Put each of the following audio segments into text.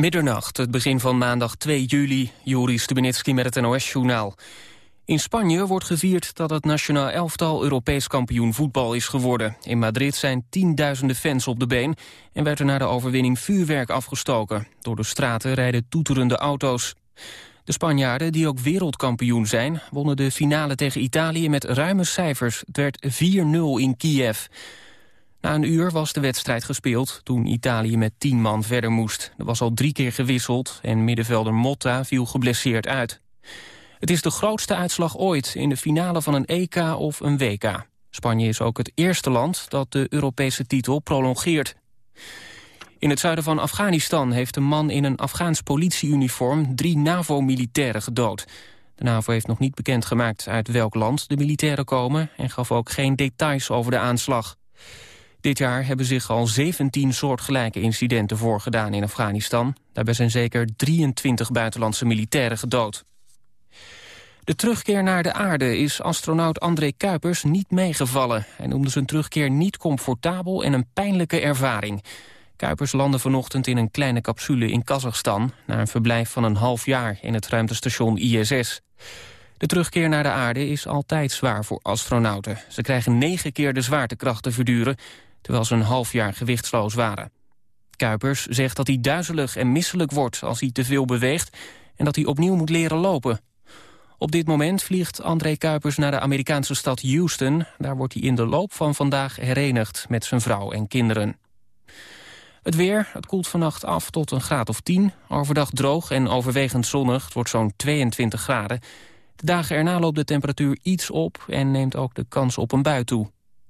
Middernacht, het begin van maandag 2 juli. Joris Stubenitski met het NOS-journaal. In Spanje wordt gevierd dat het nationaal elftal Europees kampioen voetbal is geworden. In Madrid zijn tienduizenden fans op de been en werd er na de overwinning vuurwerk afgestoken. Door de straten rijden toeterende auto's. De Spanjaarden, die ook wereldkampioen zijn, wonnen de finale tegen Italië met ruime cijfers. Het werd 4-0 in Kiev. Na een uur was de wedstrijd gespeeld toen Italië met tien man verder moest. Er was al drie keer gewisseld en middenvelder Motta viel geblesseerd uit. Het is de grootste uitslag ooit in de finale van een EK of een WK. Spanje is ook het eerste land dat de Europese titel prolongeert. In het zuiden van Afghanistan heeft een man in een Afghaans politieuniform drie NAVO-militairen gedood. De NAVO heeft nog niet bekendgemaakt uit welk land de militairen komen... en gaf ook geen details over de aanslag. Dit jaar hebben zich al 17 soortgelijke incidenten voorgedaan in Afghanistan. Daarbij zijn zeker 23 buitenlandse militairen gedood. De terugkeer naar de aarde is astronaut André Kuipers niet meegevallen. Hij noemde zijn terugkeer niet comfortabel en een pijnlijke ervaring. Kuipers landde vanochtend in een kleine capsule in Kazachstan... na een verblijf van een half jaar in het ruimtestation ISS. De terugkeer naar de aarde is altijd zwaar voor astronauten. Ze krijgen negen keer de zwaartekracht te verduren... terwijl ze een half jaar gewichtsloos waren. Kuipers zegt dat hij duizelig en misselijk wordt als hij te veel beweegt... en dat hij opnieuw moet leren lopen. Op dit moment vliegt André Kuipers naar de Amerikaanse stad Houston. Daar wordt hij in de loop van vandaag herenigd met zijn vrouw en kinderen. Het weer, het koelt vannacht af tot een graad of 10. Overdag droog en overwegend zonnig, het wordt zo'n 22 graden. De dagen erna loopt de temperatuur iets op en neemt ook de kans op een bui toe.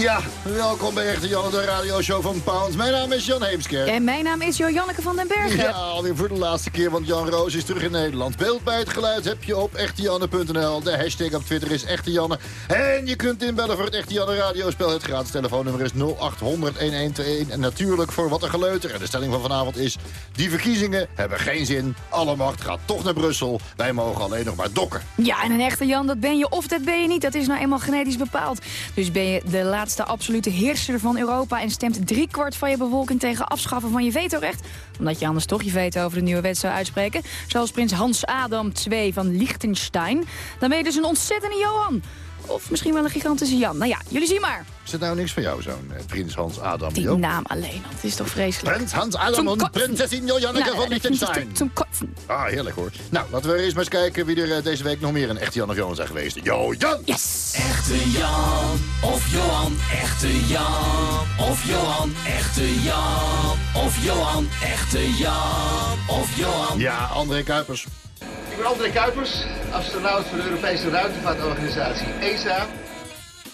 Ja, welkom bij Echte Jan, de radioshow van Pound. Mijn naam is Jan Heemskerk. En mijn naam is Jo-Janneke van den Bergen. Ja, alweer voor de laatste keer, want Jan Roos is terug in Nederland. Beeld bij het geluid heb je op echtejanne.nl. De hashtag op Twitter is Echte Janne. En je kunt inbellen voor het Echte Janne radiospel. Het gratis telefoonnummer is 0800-1121. En natuurlijk voor wat er geleuter. En de stelling van vanavond is... die verkiezingen hebben geen zin. Alle macht gaat toch naar Brussel. Wij mogen alleen nog maar dokken. Ja, en een echte Jan, dat ben je of dat ben je niet. Dat is nou eenmaal genetisch bepaald. Dus ben je de laatste absolute heerser van Europa... en stemt driekwart van je bevolking tegen afschaffen van je vetorecht... omdat je anders toch je veto over de nieuwe wet zou uitspreken... zoals prins Hans Adam II van Liechtenstein... dan ben je dus een ontzettende Johan. Of misschien wel een gigantische Jan. Nou ja, jullie zien maar. Is het nou niks van jou, zo'n eh, prins Hans Adam? Die naam alleen al, het is toch vreselijk. Prins Hans Adam en prinsesin Janneke Nou, van Liechtenstein. Zum Ah, heerlijk hoor. Nou, laten we eens maar eens kijken wie er eh, deze week nog meer een echte Jan of Johan zijn geweest. Jo, Jan! Yes! Echte Jan of Johan, echte Jan of Johan, echte Jan of Johan, echte Jan of Johan. Ja, André Kuipers. Ik ben André Kuipers, astronaut voor de Europese Ruimtevaartorganisatie ESA.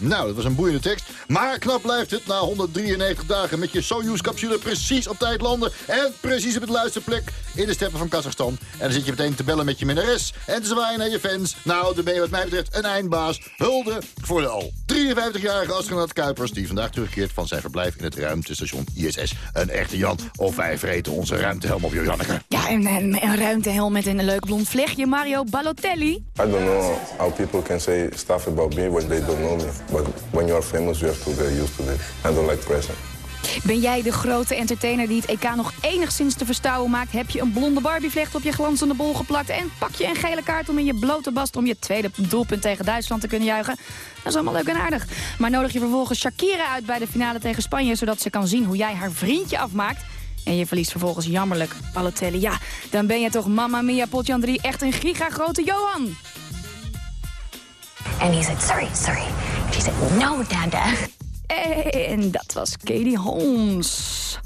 Nou, dat was een boeiende tekst. Maar knap blijft het na 193 dagen met je Soyuz-capsule precies op tijd landen. En precies op het luisterplek in de steppen van Kazachstan. En dan zit je meteen te bellen met je minnares en te zwaaien naar je fans. Nou, dan ben je wat mij betreft een eindbaas. Hulde voor de al 53-jarige astronaut Kuipers... die vandaag terugkeert van zijn verblijf in het ruimtestation ISS. Een echte Jan. Of wij vreten onze ruimtehelm op, Janneke. Ja, en, en een ruimtehelm met een leuk blond vlechtje. Mario Balotelli. I don't know how people can say stuff about me when they don't know me. But when you are famous, you have to get used to this. I don't like pressure. Ben jij de grote entertainer die het EK nog enigszins te verstouwen maakt? Heb je een blonde Barbievlecht op je glanzende bol geplakt? En pak je een gele kaart om in je blote bast om je tweede doelpunt tegen Duitsland te kunnen juichen? Dat is allemaal leuk en aardig. Maar nodig je vervolgens Shakira uit bij de finale tegen Spanje... zodat ze kan zien hoe jij haar vriendje afmaakt... En je verliest vervolgens jammerlijk Balotelli. Ja, dan ben je toch Mamma Mia Potjan 3 echt een gigagrote Johan. And he said, sorry, sorry. And she said, no, Dada. En dat was Katie Holmes.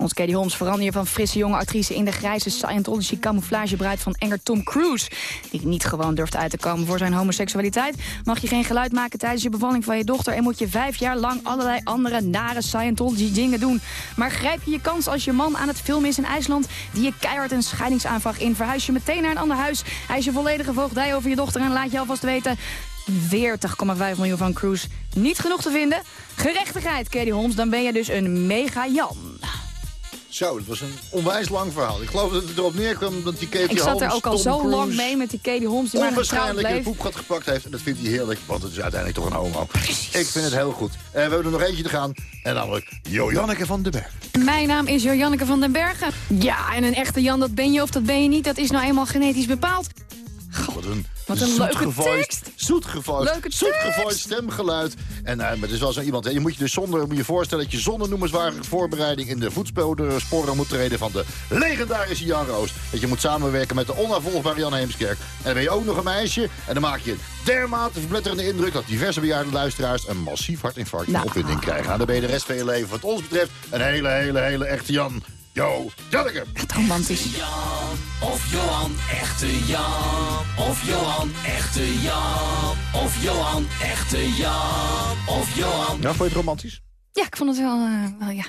Ons Katie Holmes verander je van frisse jonge actrice... in de grijze Scientology camouflagebruid van enger Tom Cruise... die niet gewoon durft uit te komen voor zijn homoseksualiteit. Mag je geen geluid maken tijdens je bevalling van je dochter... en moet je vijf jaar lang allerlei andere nare Scientology dingen doen. Maar grijp je je kans als je man aan het filmen is in IJsland... die je keihard een scheidingsaanvraag in... verhuis je meteen naar een ander huis... Hij is je volledige voogdij over je dochter en laat je alvast weten... 40,5 miljoen van Cruise niet genoeg te vinden. Gerechtigheid, Katie Holmes, dan ben je dus een mega Jan. Zo, het was een onwijs lang verhaal. Ik geloof dat het erop neerkwam dat die Katie Ik zat er Holmes, ook al Tom zo Cruise lang mee met die Katie Holmes die maar onwaarschijnlijk in bleef. het poepgat gepakt heeft. En dat vindt hij heerlijk, want het is uiteindelijk toch een homo. Ik vind het heel goed. En we hebben er nog eentje te gaan. En namelijk Joanneke van den Berg. Mijn naam is Janneke van den Bergen. Ja, en een echte Jan, dat ben je of dat ben je niet. Dat is nou eenmaal genetisch bepaald. Wat een, Wat een leuke tekst. Zoetgevoiced, Leuke zoetgevoiced stemgeluid. En uh, het is wel zo iemand, hè, je moet je dus zonder, moet je voorstellen dat je zonder noemenswaardige voorbereiding in de voetsporen sporen moet treden van de legendarische Jan Roos. Dat je moet samenwerken met de onafvolgbare Jan Heemskerk. En dan ben je ook nog een meisje en dan maak je een dermate verbletterende indruk dat diverse bejaarde luisteraars een massief hartinfarct in Nou. opwinding krijgen. Nou, dan ben je de rest van je leven wat ons betreft een hele, hele, hele echte Jan. Yo, Janneke. Echt romantisch. Jan of Johan, echte Jan. Of Johan, echte Jan. Of Johan, echte Jan. Of Johan. Ja, vond je het romantisch? Ja, ik vond het wel, eh, wel ja,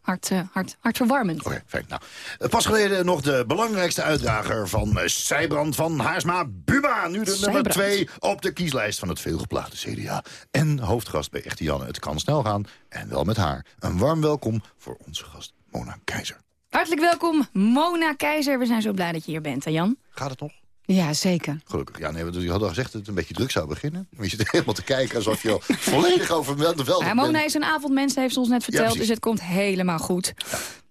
hart, eh, hart, hartverwarmend. Oké, fijn. Nou, eh, pas geleden nog de belangrijkste uitdager van uh, Zijbrand van Haarsma Buma. Nu de nummer twee op de kieslijst van het veelgeplaagde CDA. En hoofdgast bij Echte Janne. Het kan snel gaan en wel met haar. Een warm welkom voor onze gast Mona Keizer. Hartelijk welkom, Mona Keizer. We zijn zo blij dat je hier bent, hè Jan? Gaat het nog? Ja, zeker. Gelukkig. Ja, nee, want je had al gezegd dat het een beetje druk zou beginnen. Je zit helemaal te kijken alsof je al volledig over de veld Ja, Mona is een avondmens, heeft ze ons net verteld, dus het komt helemaal goed.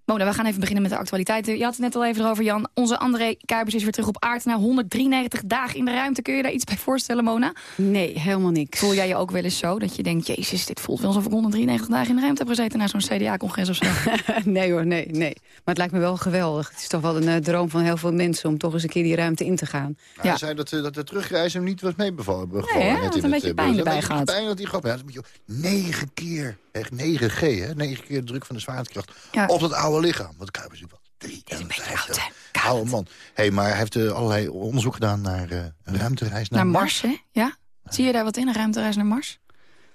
Mona, we gaan even beginnen met de actualiteiten. Je had het net al even erover, Jan. Onze André Kuipers is weer terug op aarde na 193 dagen in de ruimte. Kun je daar iets bij voorstellen, Mona? Nee, helemaal niks. Voel jij je ook wel eens zo? Dat je denkt, jezus, dit voelt wel alsof ik 193 dagen in de ruimte heb gezeten... na zo'n CDA-congres of zo. nee hoor, nee, nee. Maar het lijkt me wel geweldig. Het is toch wel een eh, droom van heel veel mensen... om toch eens een keer die ruimte in te gaan. Ja. Hij zei dat, dat de terugreizen hem niet was meebevallen. Nee, hè? Hij had een beetje pijn erbij gehad. Pijn dat hij gehad. Ja, dat moet je negen keer, echt 9G, hè? Negen keer de druk van de zwaartekracht Ja. op dat oude lichaam. Want Kuipers is 53. Oude man. hey, maar hij heeft eh, allerlei onderzoek gedaan naar eh, een ruimtereis naar, Naar Mars, hè? Ja? Zie je daar wat in, een ruimtereis naar Mars?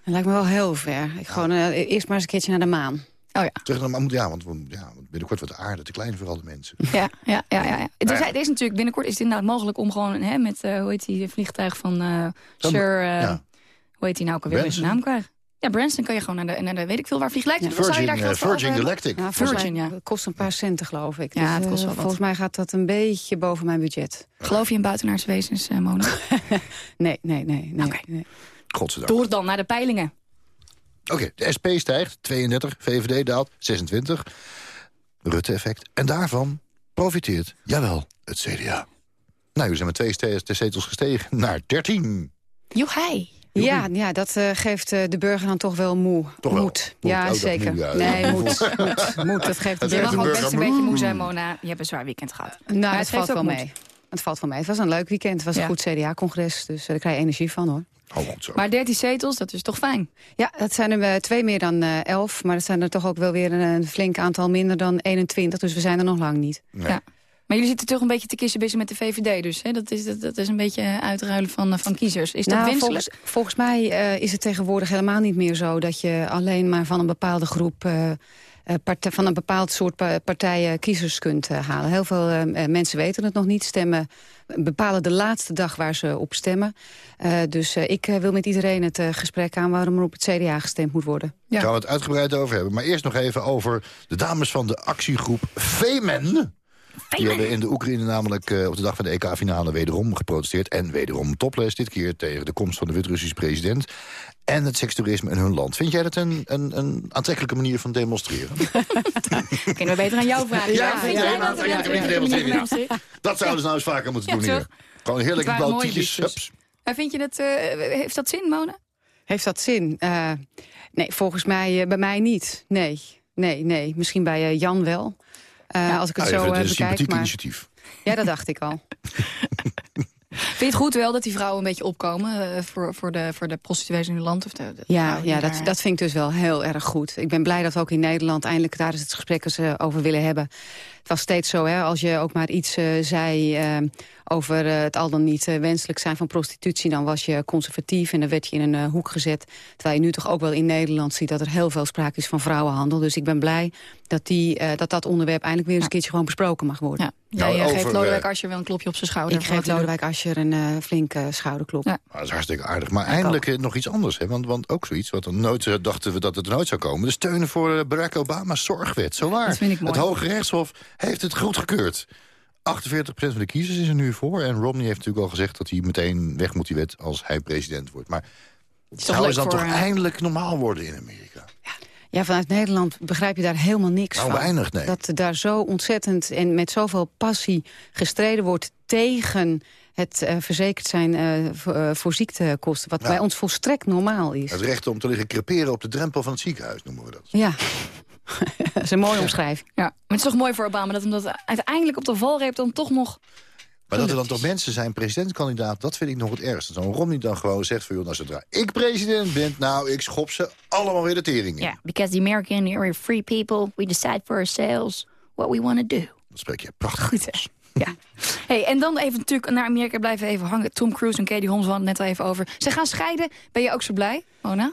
Het lijkt me wel heel ver. Ik gewoon eh, eerst maar eens een keertje naar de maan. Oh ja. Terug naar, maar moet- ja, want we- ja, want binnenkort wordt de aarde te klein voor al die mensen. Ja, ja, ja. ja, ja. Het, is, het is natuurlijk binnenkort is het inderdaad mogelijk om gewoon hè, met, eh, hoe heet die vliegtuig van eh Sir, eh, ja. hoe heet die nou ook alweer, Branson. zijn naam kwijt. Ja, Branson kan je gewoon naar de, naar de weet ik veel waar vliegen. Lijkt het, zou je Virgin, daar eh, geld Virgin over? Galactic. Ja, Virgin, ja. het kost een paar centen, geloof ik. Ja, Dus, het kost eh, wel wat. Volgens mij gaat dat een beetje boven mijn budget. Geloof je in buitenaardse wezens, eh, Mona? Nee, nee, nee. nee, Oké. nee. Godzijdank. Door dan naar de peilingen. Oké, de SP stijgt, 32, VVD daalt, 26. Rutte-effect. En daarvan profiteert, jawel, het CDA. Nou, we zijn met twee zetels gestegen naar 13. Joehai. Ja, ja, dat eh, geeft eh, de burger dan toch wel moe. Toch wel? Moed. Moed, Ja, oh, dat zeker. moe, ja. Nee, moed, moed, moed. Dat geeft de Dat Je mag de ook best een beetje moe zijn, Mona. Je hebt een zwaar weekend gehad. Nou, Maar het, het valt wel moed. mee. Het valt wel mee. Het was een leuk weekend. Het was Ja. een goed CDA-congres. Dus eh, daar krijg je energie van, hoor. Oh, goed zo. Maar 13 zetels, dat is toch fijn? Ja, dat zijn er twee meer dan eh, elf. Maar dat zijn er toch ook wel weer een, een flink aantal minder dan 21. Dus we zijn er nog lang niet. Nee. Ja. Maar jullie zitten toch een beetje te kissenbissen met de VVD dus. Hè? Dat, is, dat, dat is een beetje uitruilen van, eh, van kiezers. Is dat Nou, wenselijk? volgens, volgens mij eh, is het tegenwoordig helemaal niet meer zo... dat je alleen maar van een bepaalde groep... eh, eh, partij- van een bepaald soort pa- partijen kiezers kunt halen. Heel veel mensen weten het nog niet. Stemmen bepalen de laatste dag waar ze op stemmen. Eh, dus eh, ik wil met iedereen het gesprek aan... waarom er op het CDA gestemd moet worden. Ja. Daar gaan we het uitgebreid over hebben. Maar eerst nog even over de dames van de actiegroep Femen. Die hebben in de Oekraïne namelijk eh, op de dag van de EK-finale wederom geprotesteerd. En wederom topless, dit keer tegen de komst van de Wit-Russische president. En het sekstoerisme in hun land. Vind jij dat een, een, een aantrekkelijke manier van demonstreren? Kunnen we beter aan jou vragen. Ja, ja, dat demonstreren? Dat zouden ze nou eens vaker moeten doen hier. Gewoon heerlijk Het waren blauw mooie tietjes. liedjes. hups. Maar vind je dat, eh, heeft dat zin, Mona? Heeft dat zin? Eh, nee, volgens mij eh, bij mij niet. Nee, nee, nee. Misschien bij eh, Jan wel. Eh, als ik het Nou, zo even eh, een bekijk. sympathiek Maar... initiatief. Ja, dat dacht ik al. Vind je het goed wel dat die vrouwen een beetje opkomen... eh, voor, voor, de, voor de prostituees in het land? Of de, de Ja, ja dat, daar- dat vind ik dus wel heel erg goed. Ik ben blij dat we ook in Nederland eindelijk daar eens het gesprek eens, over willen hebben. Het was steeds zo, hè, als je ook maar iets eh, zei eh, over eh, het al dan niet wenselijk zijn van prostitutie... dan was je conservatief en dan werd je in een eh, hoek gezet. Terwijl je nu toch ook wel in Nederland ziet dat er heel veel sprake is van vrouwenhandel. Dus ik ben blij dat die, eh, dat, dat onderwerp eindelijk weer eens een keertje gewoon besproken mag worden. Ja. Jij Nou, over, geeft Lodewijk Asscher wel een klopje op zijn schouder. Ik geef Lodewijk Asscher een eh, flinke schouderklop. Ja. Nou, dat is hartstikke aardig. Maar eindelijk nog iets anders. Hè? Want, want ook zoiets, wat nooit dachten we dat het er nooit zou komen. De steunen voor Barack Obama's zorgwet. Zo waar. Dat vind ik mooi. Het Hoge Rechtshof heeft het goedgekeurd. 48% van de kiezers is er nu voor. En Romney heeft natuurlijk al gezegd dat hij meteen weg moet die wet als hij president wordt. Maar zou het dan toch eh, eindelijk normaal worden in Amerika? Ja, vanuit Nederland begrijp je daar helemaal niks Nou, van. weinig, nee. Dat daar zo ontzettend en met zoveel passie gestreden wordt tegen het eh, verzekerd zijn eh, voor, voor ziektekosten. Wat Ja. bij ons volstrekt normaal is. Het recht om te liggen creperen op de drempel van het ziekenhuis, noemen we dat. Ja, dat is een mooie omschrijving. Ja, maar het is toch mooi voor Obama dat hem dat uiteindelijk op de valreep dan toch nog... Maar dat er dan toch mensen zijn, presidentskandidaat, dat vind ik nog het ergste. Zo'n Romney dan gewoon zegt van, joh, nou, zodra ik president ben, nou, ik schop ze allemaal weer de tering in. Yeah, because the American are free people. We decide for ourselves what we want to do. Dat spreek je prachtig. Goed, hè? Ja. Hey, en dan even natuurlijk naar Amerika blijven even hangen. Tom Cruise en Katie Holmes hadden het net al even over. Ze gaan scheiden. Ben je ook zo blij, Mona?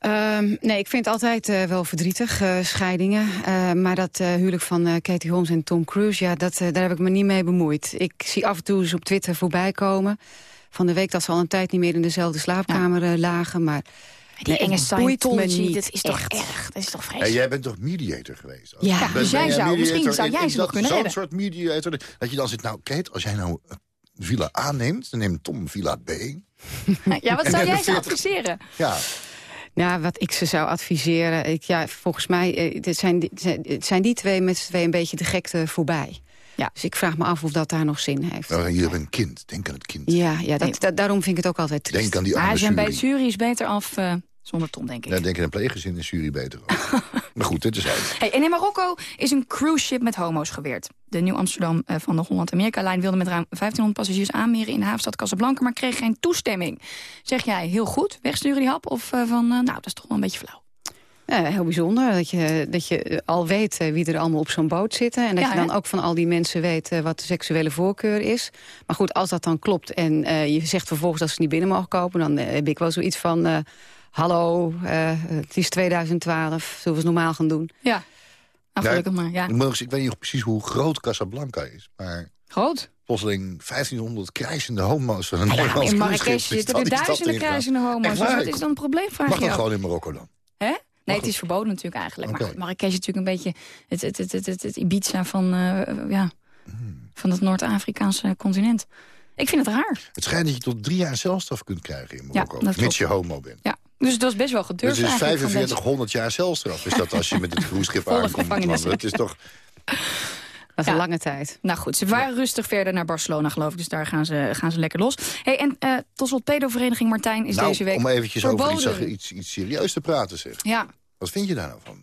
Ehm, nee, ik vind het altijd eh, wel verdrietig, eh, scheidingen. Eh, maar dat eh, huwelijk van eh, Katie Holmes en Tom Cruise... Ja, dat, eh, daar heb ik me niet mee bemoeid. Ik zie af en toe eens op Twitter voorbij komen. Van de week dat ze al een tijd niet meer in dezelfde slaapkamer lagen. Maar Die nee, enge Scientology, niet, dat is toch echt. erg? Dat is toch En vreselijk? jij bent toch mediator geweest? Ja, Ben- dus ben jij zou- misschien zou jij ze nog kunnen Zo'n redden. soort mediator. Dat je dan zit, nou, Kate, als jij nou villa A neemt, dan neemt Tom villa B. Ja, wat zou jij ze 40 adviseren? Ja, nou, wat ik ze zou adviseren... Ik, ja, volgens mij eh, het zijn, het zijn die twee met z'n twee een beetje de gekte voorbij. Ja. Dus ik vraag me af of dat daar nog zin heeft. Nou, jullie hebben een kind. Denk aan het kind. Ja, ja dat, daarom vind ik het ook altijd triest. Denk aan die zijn bij de jury is beter af... Eh, 100 ton, denk ik. Ja, denk ik een pleeggezin in Syrië beter. maar goed, dit is uit. Hey, en in Marokko is een cruise-ship met homo's geweerd. De Nieuw-Amsterdam eh, van de Holland-Amerika-lijn wilde met ruim 1500 passagiers aanmeren... in de havenstad Casablanca, maar kreeg geen toestemming. Zeg jij, heel goed, wegsturen die hap? Of eh, van, eh, nou, dat is toch wel een beetje flauw? Heel bijzonder dat je, dat je al weet wie er allemaal op zo'n boot zitten. En dat je dan ook van al die mensen weet wat de seksuele voorkeur is. Maar goed, als dat dan klopt en je zegt vervolgens dat ze niet binnen mogen kopen... dan heb ik wel zoiets van hallo, eh, het is 2012, zullen we het normaal gaan doen? Ja, nou, gelukkig maar. Ja. Ik, nog weet niet precies hoe groot Casablanca is, maar Groot. plotseling 1500 krijzende homo's van een Ja, in Marrakesh is zitten er duizenden kruisende homo's. Dus wat is dan het probleem, vraag Mag je dat gewoon in Marokko dan? Hè? Nee, het is verboden natuurlijk eigenlijk. Maar Marrakesh is natuurlijk een beetje het, het, het, het, het, het Ibiza van, eh, ja, Hmm. van het Noord-Afrikaanse continent. Ik vind het raar. Het schijnt dat je tot drie jaar celstraf kunt krijgen in Marokko. klopt. mits je homo bent. Ja, dus dat is best wel Dus gedurfd het is eigenlijk van deze- 4500 jaar celstraf. Is dat als je met het cruiseschip aankomt? Want Het is toch... Dat is Ja. een lange tijd. Nou goed, ze waren rustig verder naar Barcelona, geloof ik. Dus daar gaan ze, gaan ze lekker los. Hey, en eh, tot slot, pedovereniging Martijn is nou, deze week om eventjes verboden. over iets, iets, iets serieus te praten, zeg. Ja, Wat vind je daar nou van?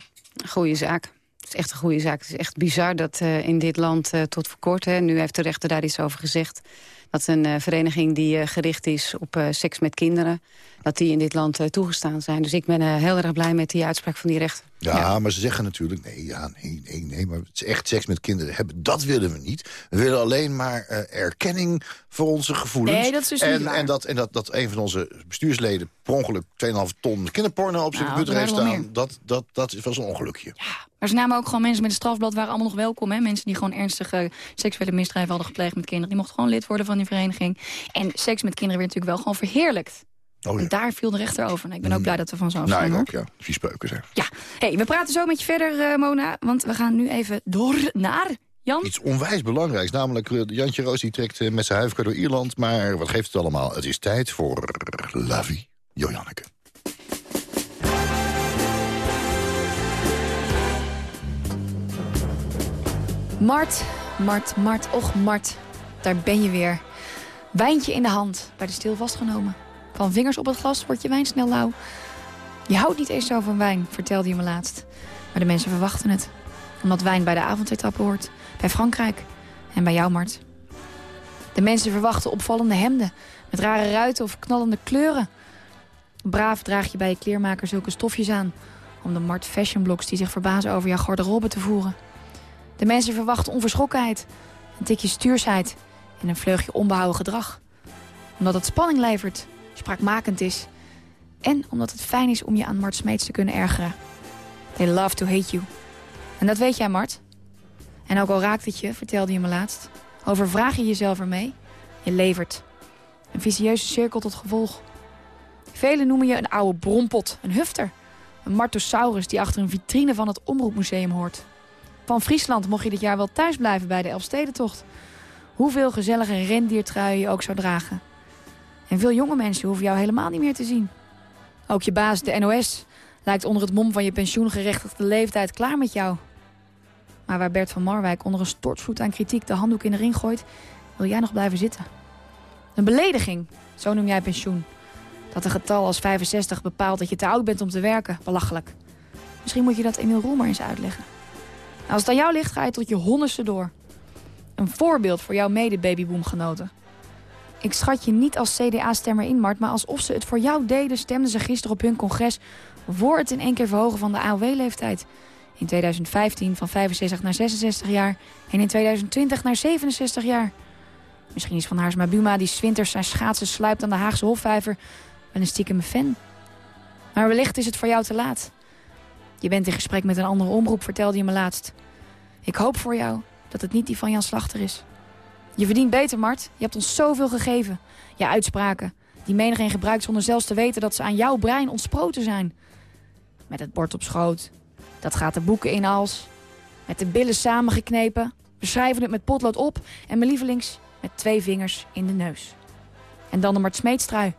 Goeie zaak. Het is echt een goede zaak. Het is echt bizar dat eh, in dit land eh, tot voor kort... Hè, nu heeft de rechter daar iets over gezegd... dat een eh, vereniging die eh, gericht is op eh, seks met kinderen... dat die in dit land eh, toegestaan zijn. Dus ik ben eh, heel erg blij met die uitspraak van die rechter. Ja, maar ze zeggen natuurlijk, nee, ja, nee, nee, nee, maar het is echt seks met kinderen hebben, dat willen we niet. We willen alleen maar eh, erkenning voor onze gevoelens. Nee, dat is dus niet en, waar. en, dat, en dat, dat een van onze bestuursleden per ongeluk 2,5 ton kinderporno op zijn Nou, computer heeft staan, dat, dat, dat wel zo'n ongelukje. maar ze namen ook gewoon mensen met een strafblad... waren allemaal nog welkom, hè? Mensen die gewoon ernstige seksuele misdrijven hadden gepleegd met kinderen. Die mochten gewoon lid worden van die vereniging. En seks met kinderen werd natuurlijk wel gewoon verheerlijkt. Oh ja. En daar viel de rechter over. Nou, ik ben ook blij dat we van zo Nou, ik hoor. ook, ja. Vies peuken, zeg. Ja, hey, we praten zo met je verder, eh, Mona. Want we gaan nu even door naar Jan. Iets onwijs belangrijks, namelijk eh, Jantje Roos die trekt eh, met zijn huifkar door Ierland. Maar wat geeft het allemaal? Het is tijd voor Lavi Jojanneke. Mart, Mart, Mart, och Mart. Daar ben je weer. Wijntje in de hand, bij de stil vastgenomen. Van vingers op het glas wordt je wijn snel lauw. Je houdt niet eens zo van wijn, vertelde je me laatst. Maar de mensen verwachten het. Omdat wijn bij de avondetappe hoort. Bij Frankrijk. En bij jou, Mart. De mensen verwachten opvallende hemden met rare ruiten of knallende kleuren. Braaf draag je bij je kleermaker zulke stofjes aan... om de Mart Fashion Blocks die zich verbazen over jouw garderobe te voeren. De mensen verwachten onverschrokkenheid, een tikje stuursheid... en een vleugje onbehouden gedrag. Omdat het spanning levert, spraakmakend is... en omdat het fijn is om je aan Mart Smeets te kunnen ergeren. They love to hate you. En dat weet jij, Mart. En ook al raakt het je, vertelde je me laatst... overvraag je jezelf ermee, je levert. Een vicieuze cirkel tot gevolg. Velen noemen je een oude brompot, een hufter. Een martosaurus die achter een vitrine van het Omroepmuseum hoort. Van Friesland mocht je dit jaar wel thuis blijven bij de Elfstedentocht. Hoeveel gezellige rendiertruien je ook zou dragen. En veel jonge mensen hoeven jou helemaal niet meer te zien. Ook je baas, de NOS, lijkt onder het mom van je pensioengerechtigde leeftijd klaar met jou. Maar waar Bert van Marwijk onder een stortvloed aan kritiek de handdoek in de ring gooit... wil jij nog blijven zitten. Een belediging, zo noem jij pensioen. Dat een getal als 65 bepaalt dat je te oud bent om te werken. Belachelijk. Misschien moet je dat Emiel Roemer eens uitleggen. Als het aan jou ligt, ga je tot je honderdste door. Een voorbeeld voor jouw mede-babyboomgenoten. Ik schat je niet als CDA-stemmer in, Mart... maar alsof ze het voor jou deden, stemden ze gisteren op hun congres... voor het in één keer verhogen van de AOW-leeftijd. In 2015 van 65 naar 66 jaar... en in 2020 naar 67 jaar. Misschien is Van Haarsma Buma die zwinters zijn schaatsen sluipt aan de Haagse Hofvijver... wel een stiekem fan. Maar wellicht is het voor jou te laat. Je bent in gesprek met een andere omroep, vertelde je me laatst. Ik hoop voor jou dat het niet die van Jan Slachter is. Je verdient beter, Mart. Je hebt ons zoveel gegeven. Je uitspraken, die menigeen gebruikt zonder zelfs te weten... dat ze aan jouw brein ontsproten zijn. Met het bord op schoot. Dat gaat de boeken in als. Met de billen samengeknepen. We schrijven het met potlood op. En mijn lievelings, met twee vingers in de neus. En dan de Mart Smeetstrui.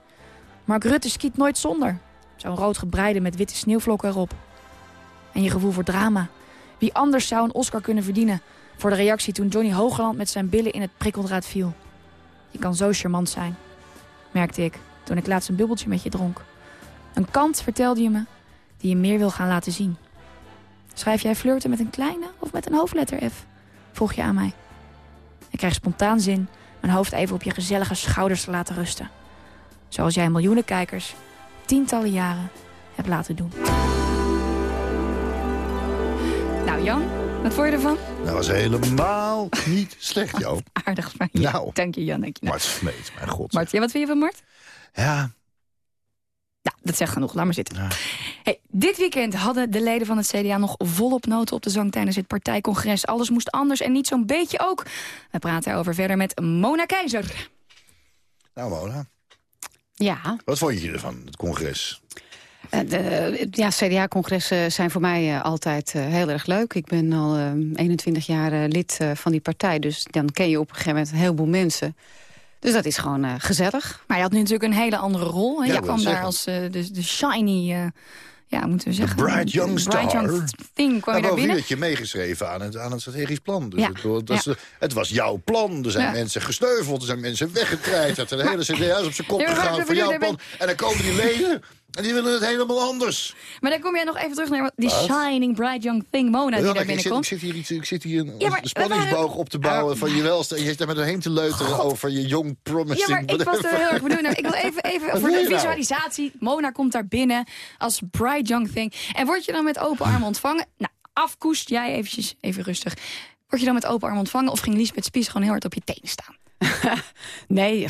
Mark Rutte skiet nooit zonder. Zo'n rood gebreide met witte sneeuwvlokken erop. En je gevoel voor drama. Wie anders zou een Oscar kunnen verdienen... voor de reactie toen Johnny Hoogland met zijn billen in het prikkeldraad viel. Je kan zo charmant zijn, merkte ik toen ik laatst een bubbeltje met je dronk. Een kant, vertelde je me, die je meer wil gaan laten zien. Schrijf jij flirten met een kleine of met een hoofdletter F? Vroeg je aan mij. Ik krijg spontaan zin mijn hoofd even op je gezellige schouders te laten rusten. Zoals jij miljoenen kijkers tientallen jaren hebt laten doen. Nou Jan, wat vond je ervan? Dat was helemaal niet slecht, Jo. Aardig van je. Nou. Dank je Jan. Dank je. Mart Smeet, mijn god. Mart, ja, wat vind je van Mart? Ja. Nou, dat zegt genoeg. Laat maar zitten. Hey, dit weekend hadden de leden van het CDA nog volop noten op de zang tijdens het partijcongres. Alles moest anders en niet zo'n beetje ook. We praten erover verder met Mona Keizer. Nou, Mona. Ja. Wat vond je ervan, het congres? De, ja, CDA-congressen zijn voor mij uh, altijd uh, heel erg leuk. Ik ben al 21 jaar lid van die partij, dus dan ken je op een gegeven moment een heleboel mensen. Dus dat is gewoon gezellig. Maar je had nu natuurlijk een hele andere rol. Hè? Ja, je kwam daar als de, de shiny ja, moeten we zeggen. The Bright Young Star. Bright young thing kwam je daar binnen. had je meegeschreven aan het, aan het strategisch plan. Dus ja. het, het, was, ja. het, was, jouw plan. Er zijn ja. mensen gesneuveld, er zijn mensen weggetreid. Er de hele CDA op zijn kop gegaan voor jouw plan. En dan komen die leden en die willen het helemaal anders. Maar dan kom jij nog even terug naar die wat? shining bright young thing Mona die daar binnenkomt. Ik zit, ik, zit hier, iets, ik zit hier een ja, maar, spanningsboog op te bouwen van je welste. En je zit daar met een heen te leuteren God. over je young promising. Ja, maar ik was er heel erg benieuwd naar. Ik wil even, even voor de visualisatie. Mona komt daar binnen als bright young thing. En word je dan met open armen ontvangen? Nou, afkoest jij eventjes, even rustig. Word je dan met open armen ontvangen of ging Lisbeth Spies gewoon heel hard op je tenen staan? nee,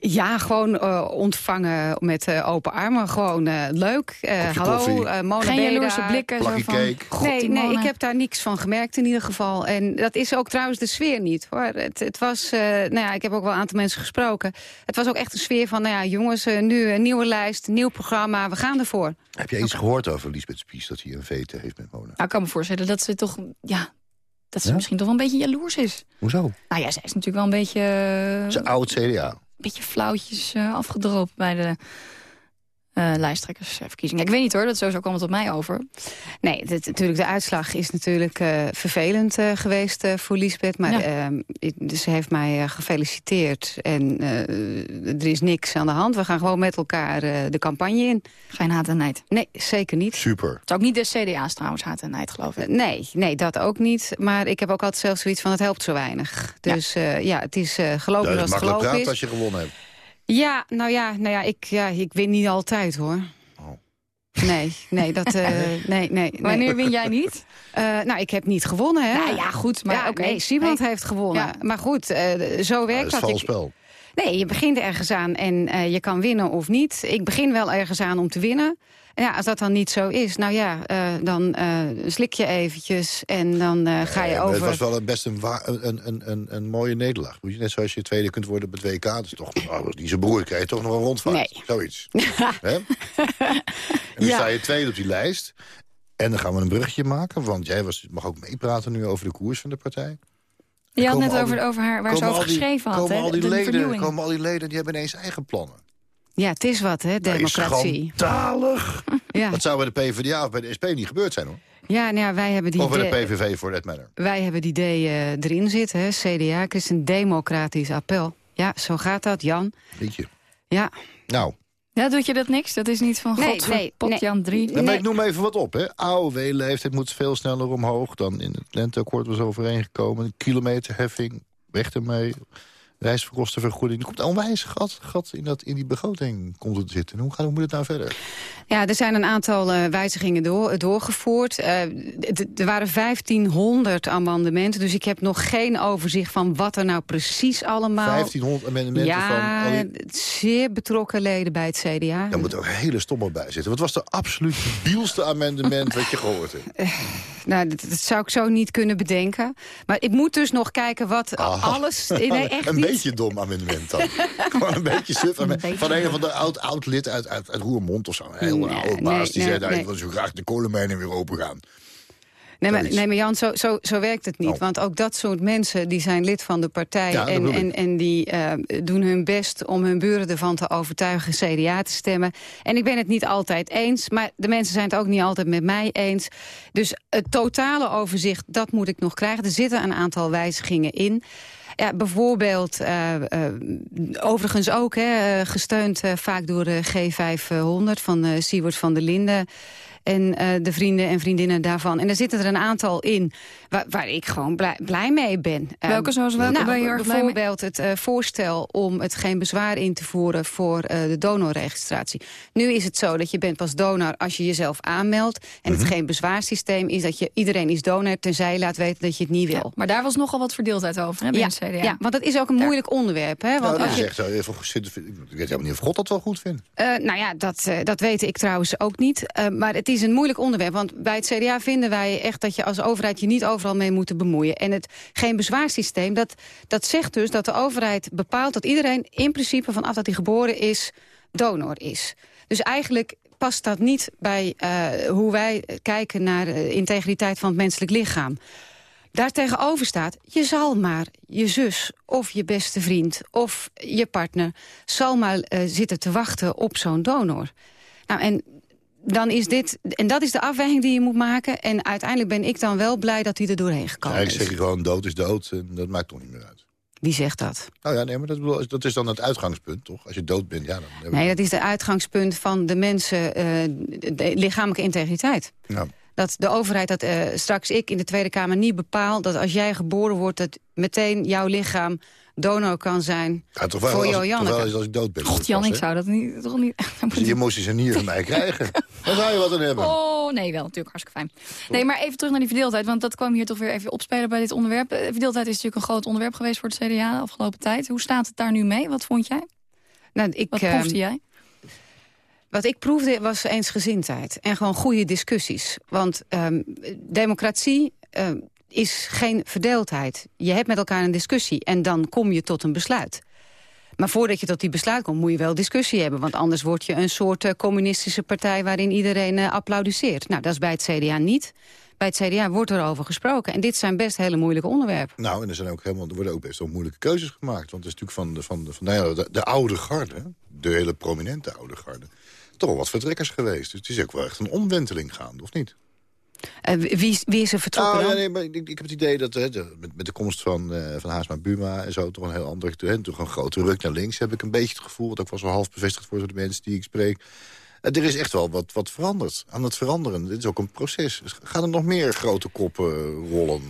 ja, gewoon uh, ontvangen met uh, open armen. Gewoon uh, leuk. hallo, Mona Geen jaloerse blikken. Zo van, nee, nee, ik heb daar niks van gemerkt in ieder geval. En dat is ook trouwens de sfeer niet. hoor. Het, het was, nou ja, ik heb ook wel een aantal mensen gesproken. Het was ook echt een sfeer van, nou ja, jongens, nu een nieuwe lijst, nieuw programma, we gaan ervoor. Heb je iets gehoord over Lisbeth Spies, dat hij een vete heeft met Mona? Nou, ik kan me voorstellen dat ze toch, ja, dat ze ja? misschien toch wel een beetje jaloers is. Hoezo? Nou ja, zij is natuurlijk wel een beetje... Ze oud CDA. Een beetje flauwtjes uh, afgedropen bij de eh, lijsttrekkersverkiezingen. Ik weet niet hoor, dat sowieso kwam het op mij over. Nee, het, natuurlijk, de uitslag is natuurlijk eh, vervelend eh, geweest eh, voor Lisbeth. Maar Ja. ehm, dus ze heeft mij gefeliciteerd. En eh, er is niks aan de hand. We gaan gewoon met elkaar eh, de campagne in. Geen haat en nijd. Nee, zeker niet. Super. Het is ook niet de CDA's trouwens, haat en nijd geloof ik. Nee, nee, dat ook niet. Maar ik heb ook altijd zelf zoiets van het helpt zo weinig. Dus ja, ja het is eh geloven Dat is als het makkelijk gelopen praten is. als je gewonnen hebt. Ja, nou ja, nou ja, ik, ja, ik win niet altijd hoor. Nee, nee, dat, eh, nee, nee, nee. Wanneer win jij niet? Eh, nou, ik heb niet gewonnen, hè? Nou ja, goed, maar Ja. Nee, Siebrand Nee. heeft gewonnen. Ja. Maar goed, eh, zo werkt Dat is dat. vals Je- spel. Nee, je begint ergens aan en eh, je kan winnen of niet. Ik begin wel ergens aan om te winnen. Ja, als dat dan niet zo is, nou ja, eh, dan eh, slik je eventjes en dan eh, ga je over... Het was wel best een, een, een, een, een mooie nederlaag. Moet je net zoals je tweede kunt worden op het WK. Dat is toch, oh, die zijn broer krijg je toch nog een rondvaart. Nee. Zoiets. Hè? En nu Ja. sta je tweede op die lijst. En dan gaan we een bruggetje maken. Want jij was, mag ook meepraten nu over de koers van de partij. Je had net over, die- over haar, waar ze over die- geschreven had. Komen hè, al die de leden, vernieuwing. komen al die leden, die hebben ineens eigen plannen. Ja, het is wat, hè, is democratie. schandalig. Ja, Dat zou bij de PvdA of bij de SP niet gebeurd zijn, hoor. ja, nou ja, wij hebben die... Of bij de PVV, voor that matter. Wij hebben die D eh, erin zitten, hè, CDA, Christen Democratisch Appel. Ja, zo gaat dat, Jan. Weet je. Ja, Nou, Ja, doet je dat niks? Dat is niet van Nee, God nee, pot nee. Jan 3. Dan Nee. ik noem even wat op. hè. AOW-leeftijd moet veel sneller omhoog dan in het lenteakkoord was overeengekomen. Kilometerheffing, weg ermee. Reiskostenvergoeding. Er komt een onwijs gat, gat in, dat, in die begroting komt het zitten. Hoe, gaat, hoe moet het nou verder? Ja, er zijn een aantal eh, wijzigingen door, doorgevoerd. Eh, er waren 1500 amendementen, dus ik heb nog geen overzicht van wat er nou precies allemaal... 1500 amendementen ja, van... Die, zeer betrokken leden bij het CDA. daar moet ook een hele stomme bij zitten. Wat was de absoluut bielste amendement wat je gehoord hebt? Nou, dat, dat zou ik zo niet kunnen bedenken. Maar ik moet dus nog kijken wat Ah. alles... Nee, echt een niet. beetje dom amendement dan. Gewoon een beetje suf. Van een of ander oud, oud uit, uit, uit Roermond of zo. Een Nee, oude baas nee, die nee, zei... nou, wil zo graag de kolenmijnen weer open gaan. Nee, maar, nee, maar Jan, zo, zo, zo werkt het niet. Oh. Want ook dat soort mensen die zijn lid van de partij... Ja, en, en, en die eh, doen hun best om hun buren ervan te overtuigen... CDA te stemmen. En ik ben het niet altijd eens, maar de mensen zijn het ook niet altijd met mij eens. Dus het totale overzicht, dat moet ik nog krijgen. Er zitten een aantal wijzigingen in... Ja, bijvoorbeeld, eh, eh, overigens ook hè, eh, gesteund vaak door de G500 van Siewert van der Linden en de vrienden en vriendinnen daarvan. En er zitten er een aantal in waar, waar ik gewoon blij, blij mee ben. Eh, Welke zoals welke nou, ben je erg blij mee? Bijvoorbeeld het eh, voorstel om het geen bezwaar in te voeren voor eh, de donorregistratie. Nu is het zo dat je bent pas donor als je jezelf aanmeldt. En Mhm. het geen bezwaarsysteem is dat je iedereen is donor... tenzij je laat weten dat je het niet wil. Maar daar was nogal wat verdeeldheid over, hè, binnen Ja, het CDA. ja, want dat is ook een moeilijk onderwerp. Hè? Want Nou, dat als je, zo. Even, ik weet helemaal niet of God dat wel goed vindt. eh, nou ja, dat, eh, dat weet ik trouwens ook niet. Eh, maar het is een moeilijk onderwerp. Want bij het CDA vinden wij echt dat je als overheid je niet overal mee moet bemoeien. En het geen bezwaarsysteem, dat, dat zegt dus dat de overheid bepaalt... dat iedereen in principe vanaf dat hij geboren is, donor is. Dus eigenlijk past dat niet bij eh, hoe wij kijken naar de integriteit van het menselijk lichaam. Daartegenover staat, je zal maar je zus of je beste vriend of je partner... zal maar eh, zitten te wachten op zo'n donor. Nou, en dan is dit, en dat is de afweging die je moet maken. En uiteindelijk ben ik dan wel blij dat hij er doorheen gekomen Eigenlijk is. zeg je gewoon dood is dood en dat maakt toch niet meer uit. Wie zegt dat? Nou ja, nee, maar dat, dat is dan het uitgangspunt, toch? Als je dood bent, ja, dan... Nee, dat is de uitgangspunt van de mensen, eh, de lichamelijke integriteit. Nou, Dat de overheid, dat eh, straks ik in de Tweede Kamer niet bepaal... dat als jij geboren wordt, dat meteen jouw lichaam donor kan zijn ja, toch wel, voor als, Jo toch wel Janneke. eens als ik dood ben. God, Jan, ik zou dat niet, toch niet... Als je moest een nier van mij krijgen. Dan zou je wat aan hebben. Oh, nee, wel. Natuurlijk hartstikke fijn. Nee, maar even terug naar die verdeeldheid. Want dat kwam hier toch weer even opspelen bij dit onderwerp. Eh, Verdeeldheid is natuurlijk een groot onderwerp geweest voor het CDA de afgelopen tijd. Hoe staat het daar nu mee? Wat vond jij? Nou, ik, Wat ehm, proefde jij? Wat ik proefde was eensgezindheid en gewoon goede discussies. Want ehm, democratie ehm, is geen verdeeldheid. Je hebt met elkaar een discussie en dan kom je tot een besluit. Maar voordat je tot die besluit komt, moet je wel discussie hebben. Want anders word je een soort eh, communistische partij... waarin iedereen eh, applaudisseert. Nou, dat is bij het CDA niet. Bij het CDA wordt er over gesproken. En dit zijn best hele moeilijke onderwerpen. Nou, en er, zijn ook helemaal, er worden ook best wel moeilijke keuzes gemaakt. Want het is natuurlijk van de, van de, van, nou ja, de, de oude garde, de hele prominente oude garde... toch wat vertrekkers geweest. Dus het is ook wel echt een omwenteling gaande, of niet? Eh, wie, wie is er vertrokken Nou, ja, nee, maar ik, ik heb het idee dat hè, de- met, met de komst van, eh van Haasma Buma en zo... toch een heel andere, hè, toch een grote ruk naar links... heb ik een beetje het gevoel, wat ook wel zo half bevestigd wordt... door de mensen die ik spreek. Eh, er is echt wel wat, wat veranderd, aan het veranderen. Dit is ook een proces. Gaan er nog meer grote koppen rollen?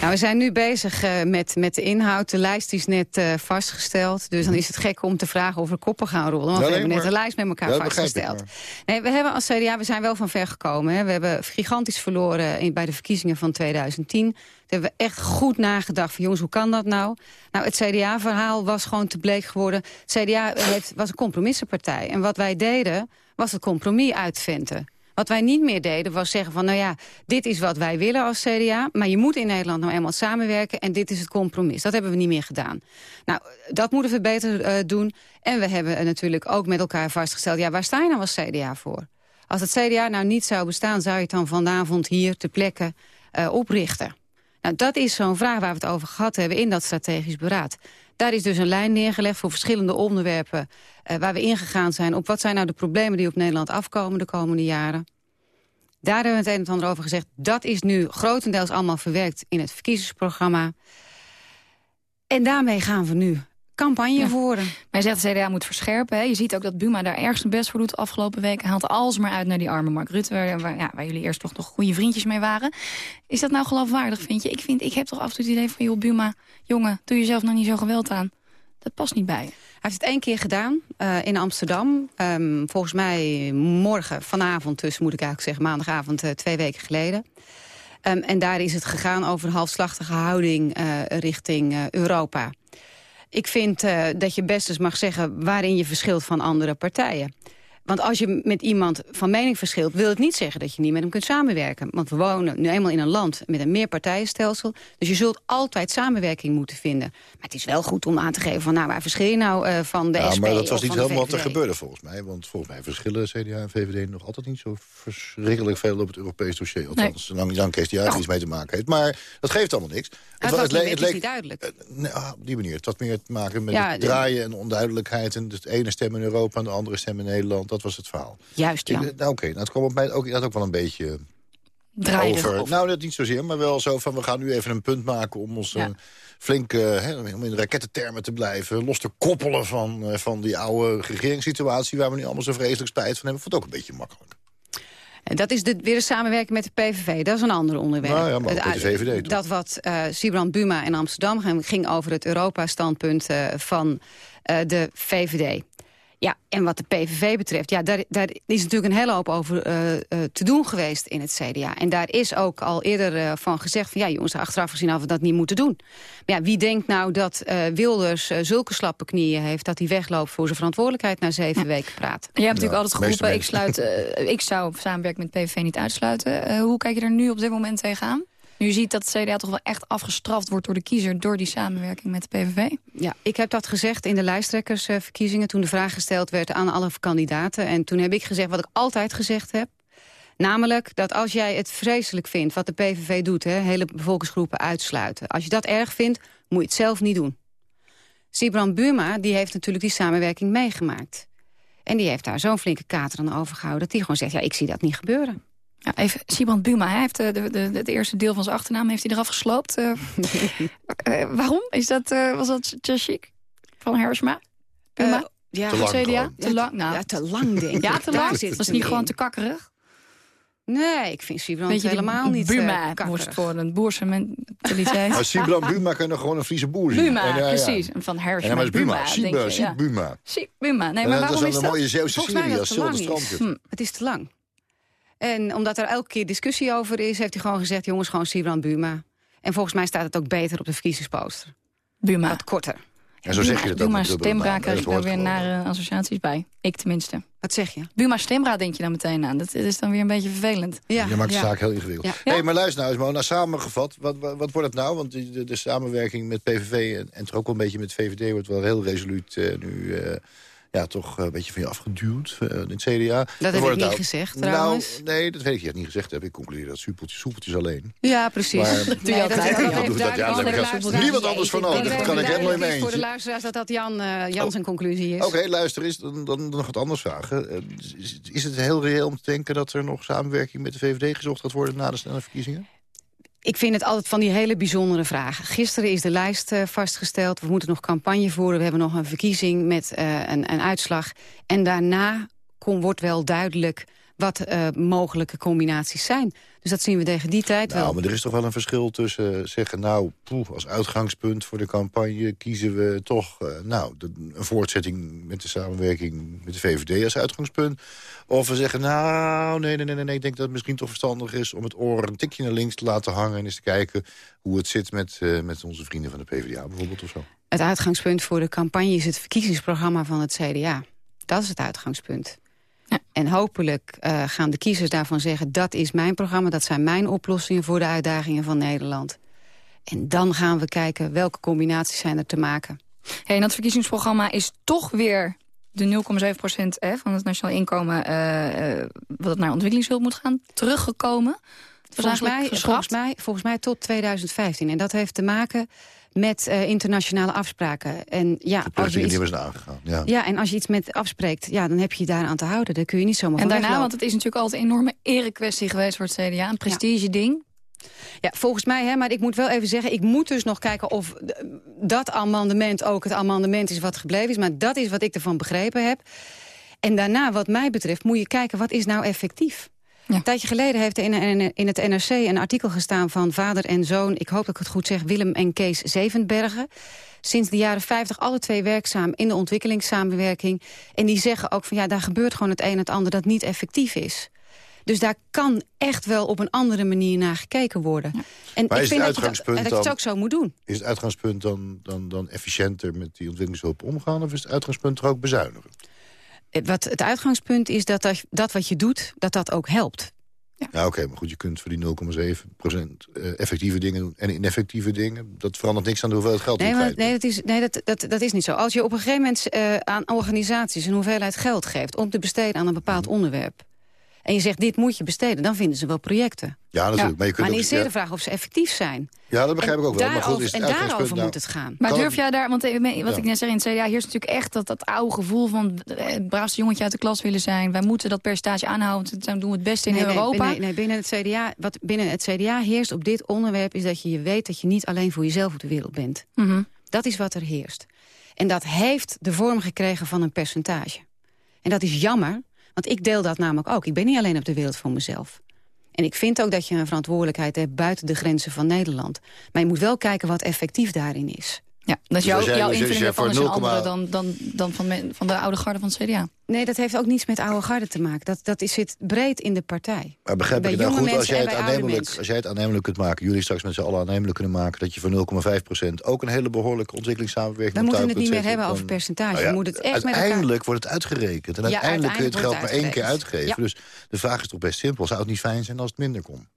Nou, we zijn nu bezig eh, met, met de inhoud. De lijst is net eh, vastgesteld. Dus dan is het gek om te vragen of er koppen gaan rollen. Want Ja, we hebben net een lijst met elkaar Ja, vastgesteld. Nee, we hebben als CDA, we zijn wel van ver gekomen. Hè. We hebben gigantisch verloren in, bij de verkiezingen van 2010. Toen hebben we echt goed nagedacht van jongens, hoe kan dat nou? Nou, het CDA-verhaal was gewoon te bleek geworden. Het CDA heeft, was een compromissenpartij. En wat wij deden, was het compromis uitventen. Wat wij niet meer deden was zeggen van... nou ja, dit is wat wij willen als CDA... maar je moet in Nederland nou eenmaal samenwerken... en dit is het compromis. Dat hebben we niet meer gedaan. Nou, dat moeten we beter eh, doen. En we hebben eh, natuurlijk ook met elkaar vastgesteld... ja, waar sta je nou als CDA voor? Als het CDA nou niet zou bestaan... zou je het dan vanavond hier ter plekke eh, oprichten? Nou, dat is zo'n vraag waar we het over gehad hebben... in dat strategisch beraad. Daar is dus een lijn neergelegd voor verschillende onderwerpen... eh, waar we ingegaan zijn op wat zijn nou de problemen die op Nederland afkomen de komende jaren. Daar hebben we het een en ander over gezegd. Dat is nu grotendeels allemaal verwerkt in het verkiezingsprogramma. En daarmee gaan we nu campagne Ja. voeren. Maar je zegt de CDA moet verscherpen. Hè? Je ziet ook dat Buma daar ergens zijn best voor doet de afgelopen weken. Hij haalt alles maar uit naar die arme Mark Rutte... Waar, waar- ja, waar jullie eerst toch nog goede vriendjes mee waren. Is dat nou geloofwaardig, vind je? Ik, vind, ik heb toch af en toe het idee van... joh, Buma, jongen, doe jezelf nog niet zo geweld aan. Dat past niet bij je. Hij heeft het één keer gedaan eh, in Amsterdam. Ehm, volgens mij morgen, vanavond dus, moet ik eigenlijk zeggen. Maandagavond, eh, twee weken geleden. Ehm, en daar is het gegaan over een halfslachtige houding eh, richting Europa. Ik vind eh, dat je best eens mag zeggen waarin je verschilt van andere partijen. Want als je met iemand van mening verschilt... wil het niet zeggen dat je niet met hem kunt samenwerken. Want we wonen nu eenmaal in een land met een meerpartijenstelsel. Dus je zult altijd samenwerking moeten vinden. Maar het is wel goed om aan te geven van... nou, waar verschil je nou eh, van de Ja, SP maar dat was niet de helemaal te gebeuren volgens mij. Want volgens mij verschillen CDA en VVD nog altijd niet zo verschrikkelijk veel op het Europees dossier. Althans, zolang Jan Kees die daar iets mee te maken heeft. Maar dat geeft allemaal niks. Het wa- was le- niet, het is niet duidelijk. eh, nee, ah, op die manier. Het had meer te maken met Ja, het de- draaien en onduidelijkheid. En het ene stem in Europa en de andere stem in Nederland. Dat was het verhaal. Juist. Ik- nou, Oké, nou, het kwam op mij ook, dat ook wel een beetje Draaierig over. Nou, dat niet zozeer, maar wel zo van... we gaan nu even een punt maken om ons Ja. flink... om in rakettentermen te blijven... los te koppelen van, eh, van die oude regeringssituatie... waar we nu allemaal zo vreselijk spijt van hebben. Vond het ook een beetje makkelijk. En Dat is de, weer de samenwerking met de PVV. Dat is een ander onderwerp. Nou ja, maar ook de VVD toch? Dat wat eh Sibrand Buma in Amsterdam ging, ging over het Europa-standpunt eh, van de VVD. Ja, en wat de PVV betreft, ja, daar, daar is natuurlijk een hele hoop over eh, eh, te doen geweest in het CDA. En daar is ook al eerder eh, van gezegd van ja jongens, achteraf gezien hadden we dat niet moeten doen. Maar ja, wie denkt nou dat eh, Wilders zulke slappe knieën heeft dat hij wegloopt voor zijn verantwoordelijkheid na zeven weken praat? Jij hebt natuurlijk altijd geroepen, ik, sluit, ik zou samenwerken met PVV niet uitsluiten. Hoe kijk je er nu op dit moment tegenaan? Nu ziet dat CDA toch wel echt afgestraft wordt door de kiezer... door die samenwerking met de PVV. Ja, ik heb dat gezegd in de lijsttrekkersverkiezingen... toen de vraag gesteld werd aan alle kandidaten. En toen heb ik gezegd wat ik altijd gezegd heb. Namelijk dat als jij het vreselijk vindt wat de PVV doet... Hè, hele bevolkingsgroepen uitsluiten. Als je dat erg vindt, moet je het zelf niet doen. Sibran Buma die heeft natuurlijk die samenwerking meegemaakt. En die heeft daar zo'n flinke kater aan overgehouden... dat hij gewoon zegt, ja, ik zie dat niet gebeuren. Ja, even, Sibrand Buma, hij heeft eh, de, de, het eerste deel van zijn achternaam heeft hij eraf gesloopt. Eh, eh, waarom? Is dat, was dat te chic? Van Hersma? Buma? Ja, Te lang CDA? Te lang? Nou, ja, te lang, denk ik. ja, te lang. zit Was het niet gewoon te kakkerig? Nee, ik vind Sibran helemaal niet Buma kakkerig. moest voor een boerse mentaliteit. Maar Sibran Buma kan nog gewoon een Friese boer zien. Buma, En, ja, ja. precies. En van En Hersma hij was Buma. Buma, Sib- denk je. Ja. Buma. Sib Buma. Nee, En maar dat is waarom dan is een dat? mooie Zeeuwse Volgens mij serie dat als Zilver. Hm, het is te lang. En omdat er elke keer discussie over is, heeft hij gewoon gezegd... jongens, gewoon Sibran Buma. En volgens mij staat het ook beter op de verkiezingsposter. Buma. Wat korter. En zo zeg je het ook Buma naam. krijg Dat ik daar weer nare associaties bij. Ik tenminste. Wat zeg je? Buma stemraad denk je dan meteen aan. Dat is dan weer een beetje vervelend. Ja, Je maakt de ja. zaak heel ingewikkeld. Ja. Hey, maar luister nou eens, Mona, samengevat. Wat, wat, wat wordt het nou? Want de, de, de samenwerking met PVV en, en toch ook wel een beetje met VVD... wordt wel heel resoluut eh, nu eh, ja, toch een beetje van je afgeduwd uh, in het CDA. Dat heb ik niet nou, gezegd, trouwens. Nou, nee, dat weet ik niet, niet gezegd heb. Ik concludeer dat soepeltjes, soepeltjes alleen. Ja, precies. Maar, nee, dat, niemand anders van nodig. Dat kan ik helemaal niet mee Voor de luisteraars dat dat Jan, uh, Jan oh. zijn conclusie is. Oké, luister eens, dan, dan nog wat anders vragen. Is het heel reëel om te denken dat er nog samenwerking met de VVD gezocht gaat worden na de snelle verkiezingen? Ik vind het altijd van die hele bijzondere vragen. Gisteren is de lijst uh, vastgesteld. We moeten nog campagne voeren. We hebben nog een verkiezing met uh, een, een, uitslag. En daarna kom, wordt wel duidelijk wat uh, mogelijke combinaties zijn. Dus dat zien we tegen die tijd nou, wel. Maar er is toch wel een verschil tussen zeggen... nou, poeh, als uitgangspunt voor de campagne kiezen we toch... Uh, nou, de, een voortzetting met de samenwerking met de VVD als uitgangspunt. Of we zeggen, nou, nee, nee, nee, nee, ik denk dat het misschien toch verstandig is... om het oor een tikje naar links te laten hangen... en eens te kijken hoe het zit met, uh, met onze vrienden van de PvdA bijvoorbeeld of zo. Het uitgangspunt voor de campagne is het verkiezingsprogramma van het CDA. Dat is het uitgangspunt. En hopelijk uh, gaan de kiezers daarvan zeggen... dat is mijn programma, dat zijn mijn oplossingen voor de uitdagingen van Nederland. En dan gaan we kijken welke combinaties zijn er te maken. Hey, en dat verkiezingsprogramma is toch weer de 0,7 procent van het nationaal inkomen... Uh, wat naar ontwikkelingshulp moet gaan, teruggekomen. Volgens mij, volgens, mij, volgens mij tot 2015. En dat heeft te maken met uh, internationale afspraken. En ja, als je iets, die aangegaan. Ja. ja, en als je iets met afspreekt, ja, dan heb je je daaraan te houden. Dan kun je niet zomaar En daarna, want het is natuurlijk altijd een enorme erekwestie geweest voor het CDA. Een prestige-ding. Ja, volgens mij, hè, maar ik moet wel even zeggen... ik moet dus nog kijken of dat amendement ook het amendement is wat gebleven is. Maar dat is wat ik ervan begrepen heb. En daarna, wat mij betreft, moet je kijken wat is nou effectief. Ja. Een tijdje geleden heeft in, in, in, het NRC een artikel gestaan van vader en zoon... ik hoop dat ik het goed zeg, Willem en Kees Zevenbergen. Sinds de jaren 50 alle twee werkzaam in de ontwikkelingssamenwerking. En die zeggen ook van ja, daar gebeurt gewoon het een en het ander dat niet effectief is. Dus daar kan echt wel op een andere manier naar gekeken worden. En maar ik vind dat, je het ook zo moet doen. Is het uitgangspunt dan, dan, dan efficiënter met die ontwikkelingshulp omgaan... of is het uitgangspunt er ook bezuinigen? Eh, wat het uitgangspunt is dat, dat dat wat je doet, dat dat ook helpt. Ja, ja oké, maar goed, je kunt voor die 0,7 procent uh, effectieve dingen doen en ineffectieve dingen. Dat verandert niks aan de hoeveelheid geld nee, maar, nee, dat is, nee dat, dat, dat is niet zo. Als je op een gegeven moment uh, aan organisaties een hoeveelheid geld geeft... om te besteden aan een bepaald mm. onderwerp en je zegt dit moet je besteden, dan vinden ze wel projecten. Ja, natuurlijk. Maar, je kunt maar is zeer de vraag of ze effectief zijn. Ja, dat begrijp ik ook wel. Maar goed, is en daarover moet het gaan. Maar durf jij daar, want eh, wat ik net zei, in het CDA heerst natuurlijk echt dat, dat oude gevoel van eh, het braafste jongetje uit de klas willen zijn. Wij moeten dat percentage aanhouden, want dan doen we het beste in nee, Europa. Nee, nee, binnen het CDA, wat binnen het CDA heerst op dit onderwerp is dat je je weet dat je niet alleen voor jezelf op de wereld bent. Mm Dat is wat er heerst. En dat heeft de vorm gekregen van een percentage. En dat is jammer, want ik deel dat namelijk ook. Ik ben niet alleen op de wereld voor mezelf. En ik vind ook dat je een verantwoordelijkheid hebt buiten de grenzen van Nederland. Maar je moet wel kijken wat effectief daarin is. Ja, dat is dus jouw, jouw invulling is een andere dan, dan, dan van, van de oude garde van het CDA. Nee, dat heeft ook niets met oude garde te maken. Dat, dat is, zit breed in de partij. Maar begrijp ik nou goed, als jij, het aannemelijk, als jij het aannemelijk kunt maken... jullie straks met z'n allen aannemelijk kunnen maken... dat je voor 0,5% ook een hele behoorlijke ontwikkelingssamenwerking... We moeten het niet meer hebben over percentage. Nou ja, moet het echt uiteindelijk wordt het uitgerekend. En uiteindelijk, kun je het geld maar één keer uitgeven. Dus de vraag is toch best simpel. Zou het niet fijn zijn als het minder kon?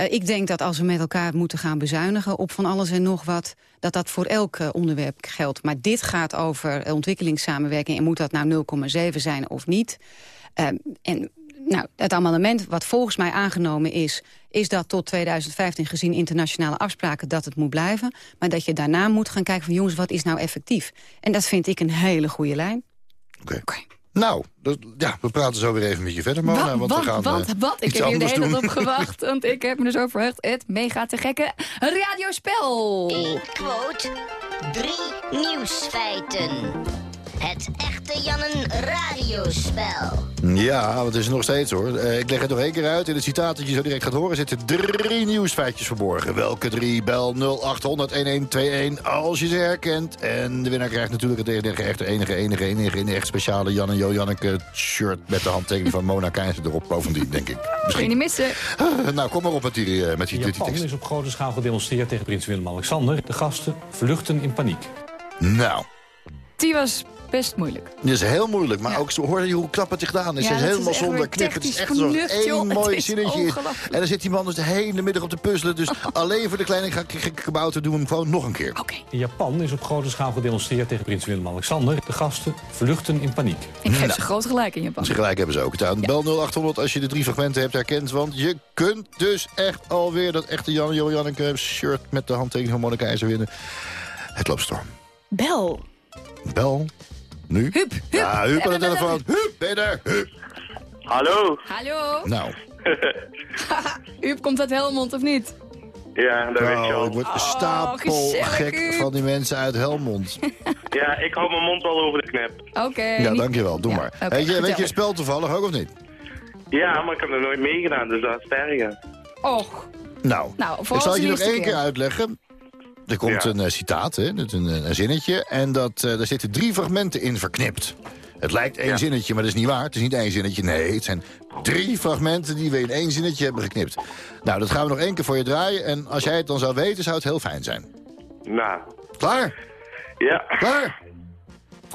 Uh, ik denk dat als we met elkaar moeten gaan bezuinigen op van alles en nog wat... dat dat voor elk uh, onderwerp geldt. Maar dit gaat over uh, ontwikkelingssamenwerking... en moet dat nou 0,7 zijn of niet? Ehm, en nou, het amendement wat volgens mij aangenomen is... is dat tot 2015 gezien internationale afspraken dat het moet blijven. Maar dat je daarna moet gaan kijken van jongens, wat is nou effectief? En dat vind ik een hele goede lijn. Oké. Okay. Nou, ja, we praten zo weer even met je verder, Mona. Wat, want we gaan, wat, wat? Ik heb hier de hele tijd op gewacht. Want ik heb me er zo verheugd. Het mega te gekke radiospel. Eén quote, drie nieuwsfeiten. Het echte Jannen radiospel. Ja, wat is er nog steeds hoor. Uh, ik leg het nog één keer uit. In het citaat dat je zo direct gaat horen zitten drie nieuwsfeitjes verborgen. Welke drie? Bel 0800-1121 als je ze herkent. En de winnaar krijgt natuurlijk het enige, echte, enige, enige, enige, enige echt speciale Jan en Jo Janneke shirt met de handtekening van Mona Keijzer erop. Bovendien, denk ik. Misschien. niet missen. Uh, nou, kom maar op met die, uh, met die, Japan tekst. is op grote schaal gedemonstreerd tegen prins Willem-Alexander. De gasten vluchten in paniek. Nou. Die was best moeilijk. Het is heel moeilijk, maar ook hoor je hoe knap het gedaan is. Ja, het is helemaal zonder knip. Het is echt zo vernuft, joh. één mooi zinnetje. En dan zit die man dus de hele middag op te puzzelen. Dus alleen voor de kleine kabouter doen we hem gewoon nog een keer. In Japan is op grote schaal gedemonstreerd tegen prins Willem-Alexander. De gasten vluchten in paniek. Ik geef Nou. ze groot gelijk in Japan. Ze gelijk hebben ze ook. Bel 0800 als je de drie fragmenten hebt herkend. Want je kunt dus echt alweer dat echte Jan Jo Janneke shirt met de handtekening van Monica IJzer winnen. Het loopt storm. Bel. Bel. Nu? Huub. Ja, Huub aan de telefoon. Huub, ben je daar? Huub. Hallo. Hallo. Nou, Huub komt uit Helmond, of niet? Ja, dat weet je nou al. ik word Oh, stapel gezellig, gek Huub. van die mensen uit Helmond. Ja, ik hou mijn mond wel over de knep. Oké. Ja, niet- dankjewel. Doe Ja, maar. weet, je, weet je vertel. het spel toevallig ook of niet? Ja, maar ik heb er nooit meegedaan, dus dat is het erge. Och. Nou, Nou, ik zal je nog één keer keer. uitleggen. Er komt Ja. een eh, citaat, hè? Een, een zinnetje. En dat, eh, daar zitten drie fragmenten in verknipt. Het lijkt één zinnetje, maar dat is niet waar. Het is niet één zinnetje. Nee, het zijn drie fragmenten die we in één zinnetje hebben geknipt. Nou, dat gaan we nog één keer voor je draaien. En als jij het dan zou weten, zou het heel fijn zijn. Nou, Klaar? ja. Klaar?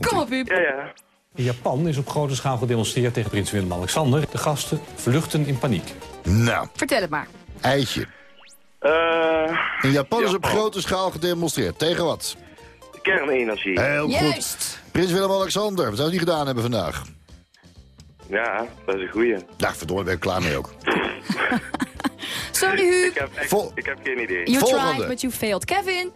Kom op, Huub. Ja, ja. In Japan is op grote schaal gedemonstreerd tegen prins Willem-Alexander. De gasten vluchten in paniek. Nou, Vertel het maar. eitje. Eh, In Japan is op grote schaal gedemonstreerd. Tegen wat? kernenergie. Heel goed. Prins Willem-Alexander. Wat zou hij gedaan hebben vandaag? Ja, dat is een goeie. Nou, verdorie, ben ik klaar mee ook. Sorry, Ik Huub. heb, echt, Vol- ik heb geen idee. You Volgende. tried, but you failed. Kevin.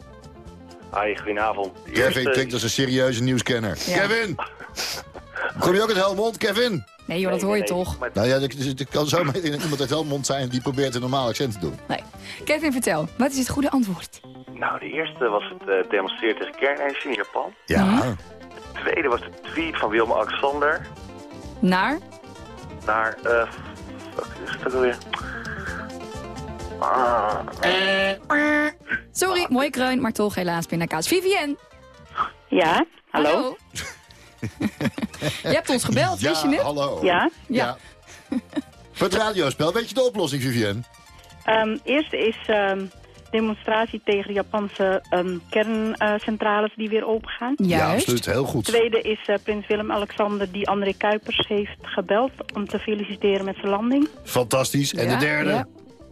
Hi, goedenavond. De Kevin klinkt als een serieuze nieuwskenner. Ja. Kevin! Kom je ook uit Helmond, Kevin? Nee joh, dat hoor je toch? Nou ja, er er kan zomaar iemand uit Helmond zijn die probeert een normaal accent te doen. Nee. Kevin, vertel. Wat is het goede antwoord? Nou, de eerste was het eh, demonstreren tegen kernenergie in Japan. Ja. De tweede was de tweet van Willem-Alexander Naar? naar... eh fuck, is het ook alweer? Ah, Sorry, mooie kreun, maar toch helaas pindakaas. Vivienne. Ja, hallo. je hebt ons gebeld, ja, wist je het? hallo. Ja? Ja. Voor het radiospel, weet je de oplossing, Vivienne? Ehm eerste is ehm, demonstratie tegen de Japanse ehm, kerncentrales die weer opengaan. Ja, absoluut. Heel goed. Tweede is eh, prins Willem-Alexander die André Kuipers heeft gebeld om te feliciteren met zijn landing. Fantastisch. En de derde?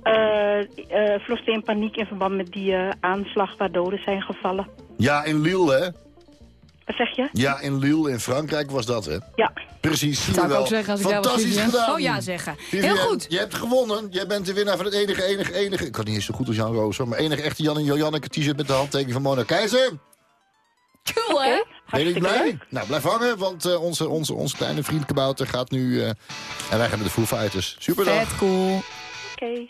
Eh eh vloste in paniek in verband met die eh, aanslag waar doden zijn gevallen. Ja, in Lille, hè? Wat zeg je? Ja, in Lille, in Frankrijk was dat, hè? Ja. Precies, zie Zou je ik wel. ook zeggen als ik daar was, Fantastisch gedaan. Oh ja zeggen. Heel goed. Je hebt gewonnen. Jij bent de winnaar van het enige, enige, enige... Ik kan niet eens zo goed als Jan Roos, hoor. Maar enige echte Jan en Janneke t-shirt met de handtekening van Mona Keizer. Cool, hè? Ben je niet blij? Nou, blijf hangen, want eh, onze, onze, onze kleine vriend Kabouter gaat nu... eh, en wij gaan met de Foo Fighters. Superdag. Vet cool. Oké.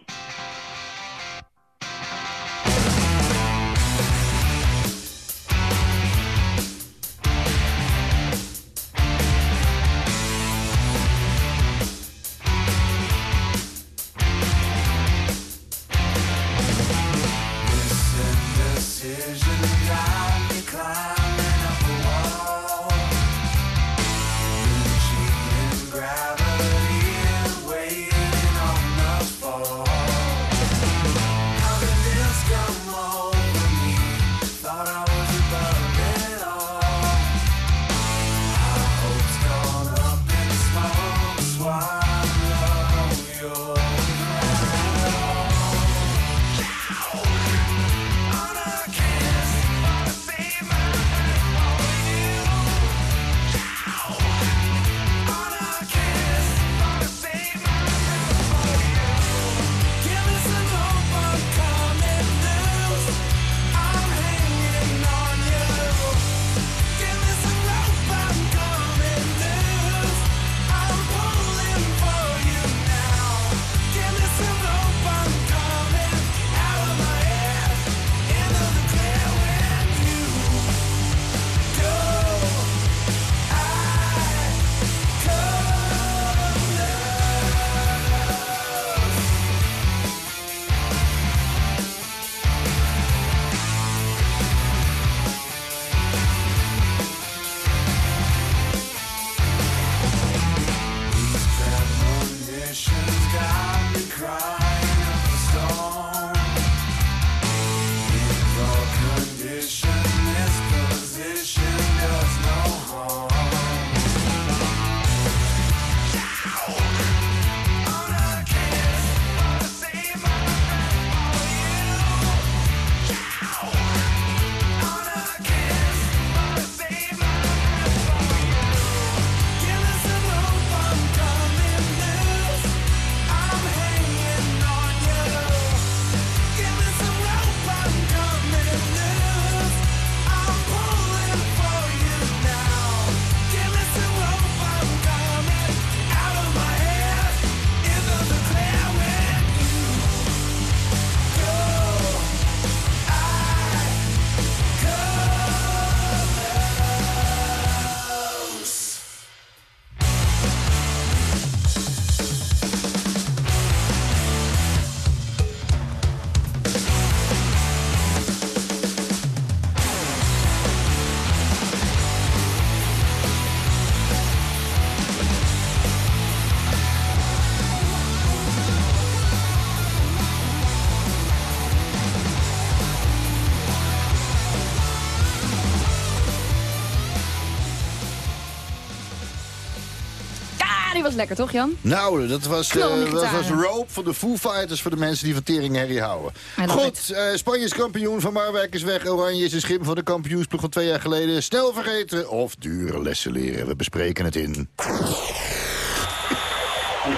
Lekker, toch Jan? Nou, dat was, eh, dat was Rope van de Foo Fighters voor de mensen die van tering herrie houden. Goed, eh, Spanje is kampioen, Van Marwijk is weg. Oranje is een schim van de kampioensploeg van twee jaar geleden. Snel vergeten of dure lessen leren. We bespreken het in.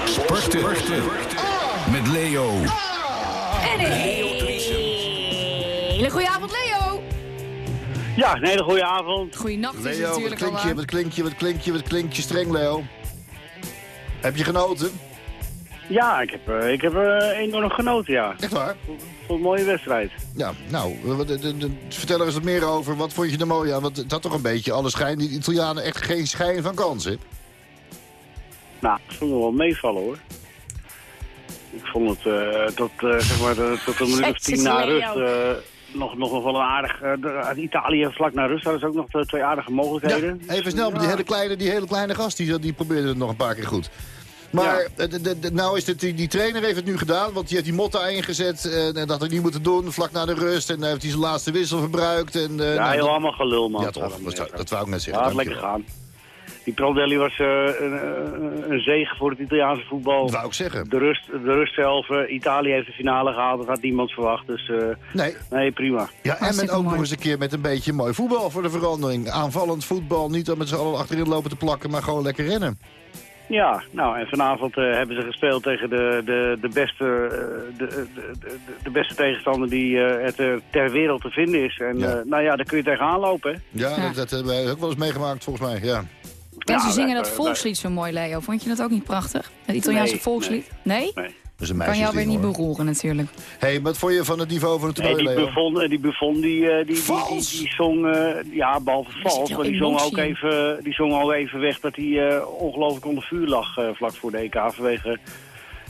Sporten. Met Leo. En een hele goede avond, Leo. Ja, een hele goede avond. Goeienacht is het Leo, wat natuurlijk al klink je, waar. wat klink je, wat klink je, wat klink je streng, Leo? Heb je genoten? Ja, ik heb, eh, ik heb eh, enorm genoten, ja. Echt waar? Voor een mooie wedstrijd. Ja, nou, wat- de- de- de- vertel er eens wat meer over. Wat vond je er mooi aan? Want het had toch een beetje alle schijn. Die Italianen echt geen schijn van kansen. Nou, ik vond het wel meevallen, hoor. Ik vond het eh, tot, eh, zeg maar, de, tot een minuut of tien na rust... eh, nog, nog wel een aardig... de- uit Italië vlak naar rust hadden ze ook nog twee aardige mogelijkheden. Even snel, die hele kleine, die hele kleine gast, die, die probeerde het nog een paar keer goed. Maar eh, de, nou is het, die, die trainer heeft het nu gedaan, want die heeft die Motta ingezet. eh, en dat had hij niet moeten doen, vlak na de rust. En dan heeft hij zijn laatste wissel verbruikt. En, ja, nou, heel allemaal gelul, man. Ja, toch, dat, dat, wou ik net zeggen. Ja, lekker gaan. Die Prandelli was eh, een, een, een zegen voor het Italiaanse voetbal. Dat wou ik zeggen. De rust, de rust zelf. eh, Italië heeft de finale gehaald. Dat had niemand verwacht. Dus eh, Nee. nee, prima. Ja, en met ook nog eens een keer met een beetje mooi voetbal voor de verandering. Aanvallend voetbal, niet om met z'n allen achterin lopen te plakken, maar gewoon lekker rennen. Ja, nou en vanavond eh, hebben ze gespeeld tegen de, de, de, beste, eh, de, de, de, beste tegenstander die eh, het er ter wereld te vinden is. En Ja. eh, nou ja, daar kun je tegenaan lopen. hè. Ja, Dat, dat hebben wij ook wel eens meegemaakt volgens mij, ja. En ze zingen dat volkslied zo mooi, Leo. Vond je dat ook niet prachtig? Het Italiaanse Nee, volkslied? Nee? Nee. Dat is een Kan jou weer meisjesding, niet beroeren natuurlijk. hey, wat vond je van het niveau van het Nee, toernooi, die? Buffon, eh, die, Buffon die, eh, die, die, die, die zong, eh, ja, behalve vals, maar die zong, ook even, die zong ook even weg dat hij eh, ongelooflijk onder vuur lag eh, vlak voor de EK vanwege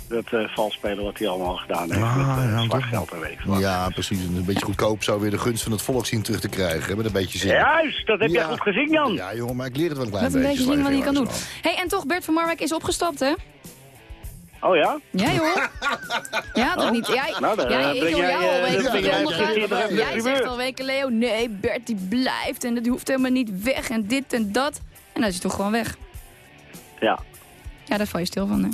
dat eh valspelen wat hij allemaal gedaan heeft Ah, met eh, ja, geld en weet ik wat. Ja, precies. Een beetje goedkoop zou weer de gunst van het volk zien terug te krijgen. hè, Met een beetje zin. Juist, dat heb Ja. jij goed gezien, Jan. Ja, jongen, maar ik leer het wel een klein Dat een beetje zien wat hij kan doen. hey, en toch, Bert van Marwijk is opgestapt, hè? Oh ja? Ja, joh. Ja, dat Oh. niet. Jij, Nou, dan, jij, eh, ik breng hoor jij, jou eh, al weken jij Jij zegt al weken, Leo, nee, Bert die blijft en dat hoeft helemaal niet weg en dit en dat. En dan is hij toch gewoon weg. Ja. Ja, daar val je stil van, hè?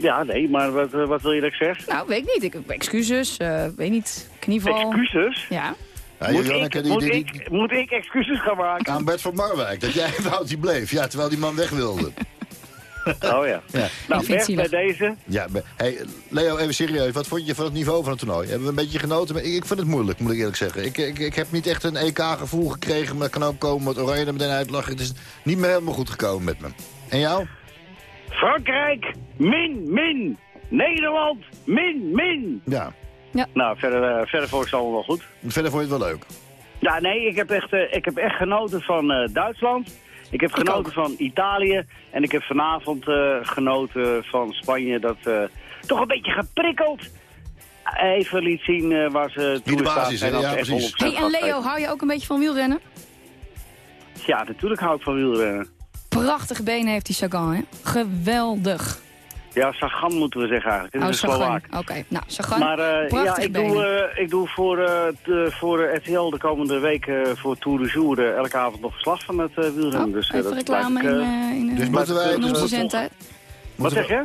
Ja, nee, maar wat, eh, wat wil je dat ik zeg? Nou, weet ik niet. Ik, excuses, eh, weet niet, knieval. Excuses? Ja. Ja, moet, Janneke, ik, die- moet, die- ik, moet ik excuses gaan maken? Aan Bert van Marwijk, dat jij wou die bleef. Ja, terwijl die man weg wilde. Oh ja. Ja. Nou, Bert, bij deze. Ja, hey, Leo, even serieus. Wat vond je van het niveau van het toernooi? Hebben we een beetje genoten? Maar Ik, ik vind het moeilijk, moet ik eerlijk zeggen. Ik, ik, ik heb niet echt een EK-gevoel gekregen. Maar het kan ook komen dat Oranje er meteen uitlachen. Het is niet meer helemaal goed gekomen met me. En jou? Frankrijk, min, min. Nederland, min, min. Ja. Nou, verder, eh, verder vond ik het allemaal wel goed. Verder vond je het wel leuk. Ja, nee, ik heb echt, eh, ik heb echt genoten van eh, Duitsland. Ik heb genoten van Italië. En ik heb vanavond eh, genoten van Spanje. Dat eh, toch een beetje geprikkeld even liet zien eh, waar ze toe de staat. basis, hè? En dat Ja, precies. 100% hey, en Leo, hou je ook een beetje van wielrennen? Ja, natuurlijk hou ik van wielrennen. Prachtige benen heeft die Sagan, hè? Geweldig. Ja, Sagan moeten we zeggen eigenlijk. Het Oh, is Sagan. Oké, nou, Sagan, Maar eh, ja, ik benen. doe, eh, ik doe voor, eh, de, voor RTL de komende week eh, voor Tour de Jour elke avond nog verslag van het wielrennen. Oh, dus, even dat reclame in, ik, in, Dus moeten wij... in dus onze zendtijd. Wat zeg je?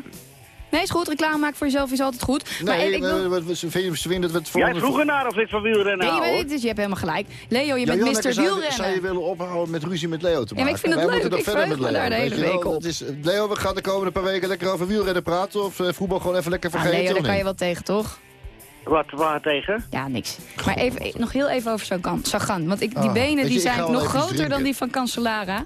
Nee, is goed. Reclame maken voor jezelf is altijd goed. maar Nee, ik wil... ze vinden ze vinden dat we het Jij volgende... vroeg ernaar of ik van wielrennen Nee, je, weet, dus je hebt helemaal gelijk. Leo, je Ja, bent Mr. zou je- Wielrennen. Zou je willen ophouden met ruzie met Leo te maken? ik vind het Wij leuk. moeten nog Ik verder met verheug me Leo. daar de hele week op. Is, Leo, we gaan de komende paar weken lekker over wielrennen praten. Of eh, voetbal gewoon even lekker Ah, vergeten. Leo, of daar kan je wel tegen, toch? Wat, waar tegen? Ja, niks. Maar even, nog heel even over Sagan. Want ik, die Ah, benen die ik zijn nog groter dan die van Cancellara.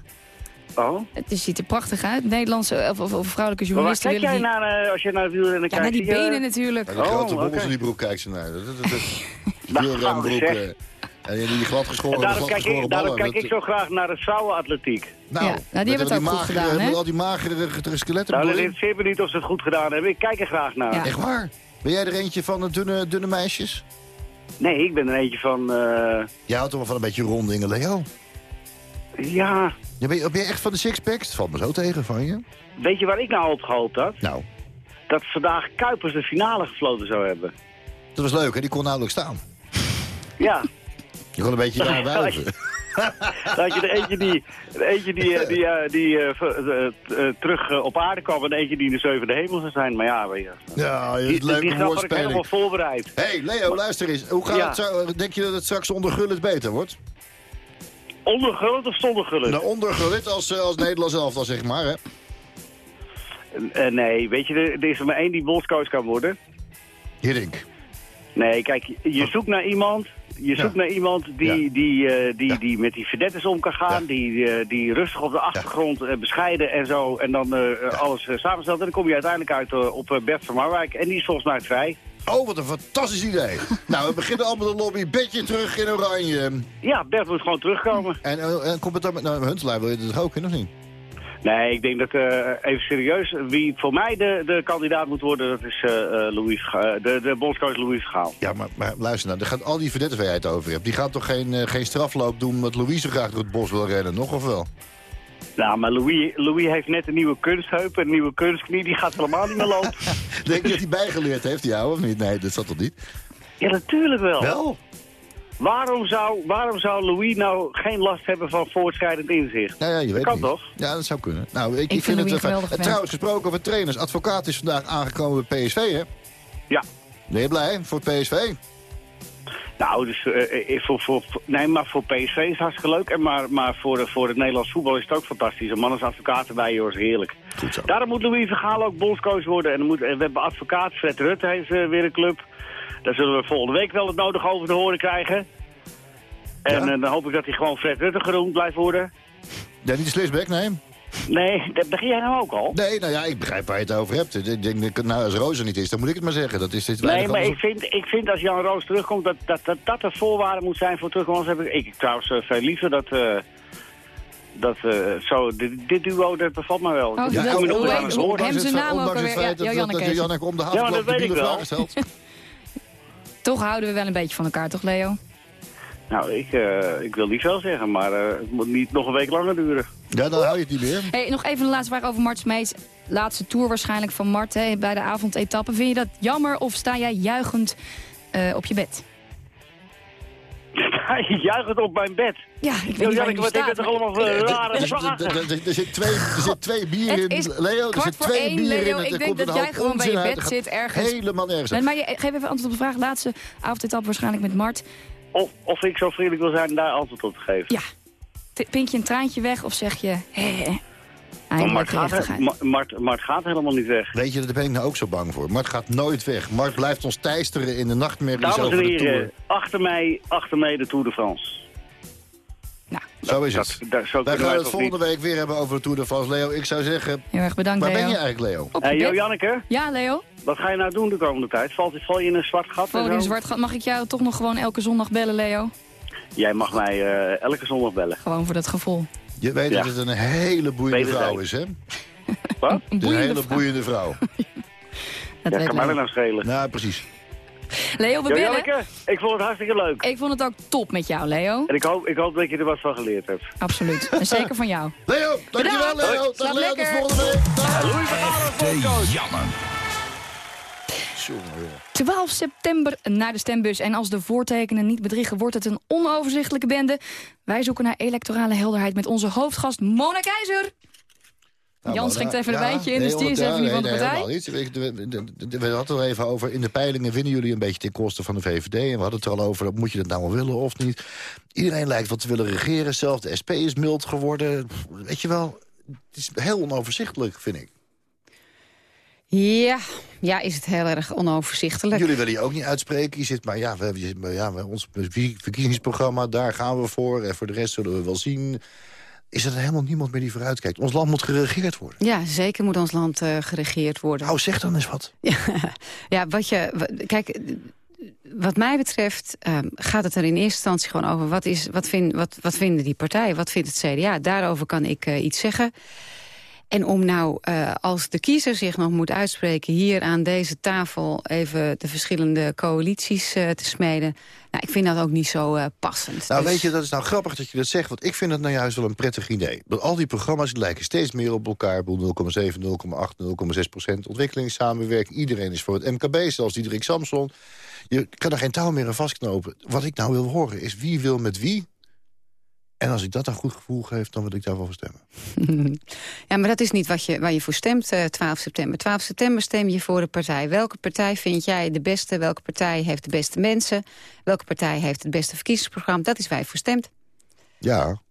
Oh. Het is- ziet er prachtig uit. Nederlandse of, of, of vrouwelijke Maar waar journalisten kijk willen jij die... naar eh, als je naar wielrennen Ja, kijkt? naar die je- benen natuurlijk. Ja, die grote Oh, bobbels in die broek kijkt ze naar. Dat, dat, dat, dat. Nou, Wielrenbroeken. En die gladgeschoren, En daarom kijk, gladgeschoren ik, daarom kijk ik zo graag naar het vrouwenatletiek. Nou, Ja, nou, die hebben het al ook goed magere- gedaan, hè? Al die magere skeletten. Nou, dat interesseert me niet of ze het goed gedaan hebben. Ik kijk er graag naar. Ja. Echt waar? Ben jij er eentje van de dunne, dunne meisjes? Nee, ik ben er eentje van... eh, Jij houdt toch wel van een beetje rondingen, Leo? ja, Ja, ben, je, ben je echt van de sixpacks? Het valt me zo tegen van je. weet je waar ik nou op gehoopt had? Nou, Dat vandaag Kuipers de finale gefloten zou hebben. dat was leuk, hè? Die kon nauwelijks staan. Ja. Je kon een beetje daar wuiven. Dan had je er eentje die, er eentje die, eh, die, eh, die eh, terug op aarde kwam en eentje die in de zevende hemel zou zijn. Maar ja, weet je. Ja, het die, leuke die grap had ik helemaal voorbereid. hey, Leo, luister eens. Hoe gaat Ja. het zo, denk je dat het straks onder Gullit beter wordt? Onder Gullit of zonder Gullit? Nou, als, eh, als Nederlands elftal, zeg maar, hè? Eh, nee, weet je, er, er is er maar één die bondscoach kan worden. Hiddink. Nee, kijk, je- zoekt naar iemand... Je zoekt naar iemand die, die, eh, die, die met die verdettes om kan gaan, die, eh, die rustig op de achtergrond eh, bescheiden en zo, en dan eh, alles eh, samenstelt. En dan kom je uiteindelijk uit eh, op eh, Bert van Marwijk. En die is volgens mij vrij. Oh, wat een fantastisch idee. nou, we beginnen al met de lobby. Bedje terug in oranje. Ja, Bert moet gewoon terugkomen. En, eh, en komt het dan met... Nou, Huntelaar wil je er ook in, of niet? Nee, ik denk dat, eh, even serieus, wie voor mij de, de kandidaat moet worden, dat is eh, eh, Louis, eh, de, de bondscoach Louis Vergaal. Ja, maar, maar luister nou, er gaat al die verdetten waar jij het over hebt. Die gaat toch geen, eh, geen strafloop doen omdat Louis zo graag door het bos wil rennen, nog of wel? Nou, maar Louis, Louis heeft net een nieuwe kunstheup, een nieuwe kunstknie, die gaat helemaal niet meer lopen. Denk je dat hij bijgeleerd heeft, jou, of niet? Nee, dat zat toch niet? Ja, natuurlijk wel. Wel? Waarom zou, waarom zou Louis nou geen last hebben van voortschrijdend inzicht? Nou ja, je weet kan niet. toch? Ja, dat zou kunnen. Nou, ik, ik, vind vind Louis het... een eh, en trouwens, gesproken over trainers. Advocaat is vandaag aangekomen bij PSV, hè? Ja. Ben je blij voor PSV? Nou, dus eh, eh, voor, voor, voor- nee, maar voor PSV is het hartstikke leuk. En maar, maar voor, eh, voor het Nederlands voetbal is het ook fantastisch. Een man als advocaat erbij, joh, is heerlijk. Goed zo. Daarom moet Louis Vergaal ook bondscoach worden. En moet, eh, we hebben advocaat, Fred Rutte heeft eh, weer een club. Daar zullen we volgende week wel het nodige over te horen krijgen. En Ja? eh, dan hoop ik dat hij gewoon Fred Rutte genoemd blijft worden. Ja, niet de Slisbeck, nee. Nee, dat begin jij nou ook al? Nee, nou ja, ik begrijp waar je het over hebt. Ik denk, dat- nou, als Roos er niet is, dan moet ik het maar zeggen. Dat is dit Nee, maar ik vind, ik vind als Jan Roos terugkomt dat dat, dat, dat de voorwaarde moet zijn voor terugkomst. Heb ik, ik trouwens eh, veel liever dat... eh, dat eh, zo, dit, dit duo, dat bevalt me wel. Oh, kom er hoe hoe- hem zijn naam ook Ondanks het alweer. feit Ja, dat, Janneke. Janneke om de Ja, havenklap dat de weet ik wel. Toch houden we wel een beetje van elkaar, toch Leo? Nou, ik, eh, ik wil niet veel zeggen, maar eh, het moet niet nog een week langer duren. Ja, dan hou je het niet meer. Hey, nog even een laatste vraag over Mart Smeets. Laatste tour waarschijnlijk van Mart hè, bij de avondetappe. Vind je dat jammer of sta jij juichend eh, op je bed? Je juicht op mijn bed. Ja, ik weet niet waar je wat ik staat. het toch allemaal voor Er- rare vragen. er- zit twee- er zit twee bier Het in, is Leo. Er zit voor twee één, bier in. Ik er denk dat jij gewoon bij je bed zit ergens. Helemaal nergens. Maar je, geef even antwoord op de vraag. Laatste avondetappe waarschijnlijk met Mart. Of, of ik zo vriendelijk wil zijn daar antwoord op te geven. Ja. Pink je een traantje weg of zeg je... Maar Mart gaat, Mart, Mart gaat helemaal niet weg. Weet je, daar ben ik nou ook zo bang voor. Mart gaat nooit weg. Mart blijft ons teisteren in de nachtmerries Dames over de heren, Tour. achter mij, achter mij de Tour de France. Zo is Dat- het. dat- zo Wij kunnen gaan het volgende niet. week weer hebben over de Tour de France. Leo, ik zou zeggen... Heel erg bedankt, Waar Leo. ben je eigenlijk, Leo? Hey, je Jo? Janneke, Ja, Leo? wat ga je nou doen de komende tijd? Valt, val je in een zwart gat? Voor en een zo? zwart gat mag ik jou toch nog gewoon elke zondag bellen, Leo? Jij mag mij eh, elke zondag bellen. Gewoon voor dat gevoel. Je weet Ja. dat het een hele boeiende vrouw is, hè? Wat? Een hele vrouw. boeiende vrouw. Dat Ja, kan mij dat nou schelen? Nou, precies. Leo, we bellen. Ik vond het hartstikke leuk. Ik vond het ook top met jou, Leo. En ik hoop, ik hoop dat je er wat van geleerd hebt. Absoluut. En zeker van jou. Leo, dankjewel. Leo. Dag Slaap Leo, tot volgende week. Dag. Louis van Gaal 12 september naar de stembus. En als de voortekenen niet bedriegen, wordt het een onoverzichtelijke bende. Wij zoeken naar electorale helderheid met onze hoofdgast Mona Keizer. Nou, Jan schenkt even een ja, wijntje in, dus die is even niet van de partij. We, hadden het er even over, in de peilingen winnen jullie een beetje ten koste van de VVD. En we hadden het er al over, moet je dat nou wel willen of niet. Iedereen lijkt wat te willen regeren, zelfs de SP is mild geworden. Weet je wel, het is heel onoverzichtelijk, vind ik. Ja, ja, is het heel erg onoverzichtelijk. Jullie willen je ook niet uitspreken. Je zit maar, ja, we hebben ja, ons verkiezingsprogramma, daar gaan we voor. En voor de rest zullen we wel zien. Is er helemaal niemand meer die vooruitkijkt? Ons land moet geregeerd worden. Ja, zeker moet ons land eh, geregeerd worden. Nou, zeg dan eens wat. Ja, wat je... Kijk, wat mij betreft ehm, gaat het er in eerste instantie gewoon over... Wat, is, wat, vind, wat, wat vinden die partijen, wat vindt het CDA? Daarover kan ik eh, iets zeggen. En om nou, eh, als de kiezer zich nog moet uitspreken... hier aan deze tafel even de verschillende coalities eh, te smeden... Nou, ik vind dat ook niet zo eh, passend. Nou, Dus- weet je, dat is nou grappig dat je dat zegt. Want ik vind het nou juist wel een prettig idee. Want al die programma's lijken steeds meer op elkaar. Ik bedoel, 0,7, 0,8, 0,6 procent ontwikkelingssamenwerking. Iedereen is voor het MKB, zelfs Diederik Samson. Je kan er geen touw meer aan vastknopen. Wat ik nou wil horen is wie wil met wie En als ik dat een goed gevoel geef, dan wil ik daar wel voor stemmen. ja, maar dat is niet wat je, waar je voor stemt, eh, 12 september. 12 september stem je voor de partij. Welke partij vind jij de beste? Welke partij heeft de beste mensen? Welke partij heeft het beste verkiezingsprogramma? Dat is waar je voor stemt. Ja.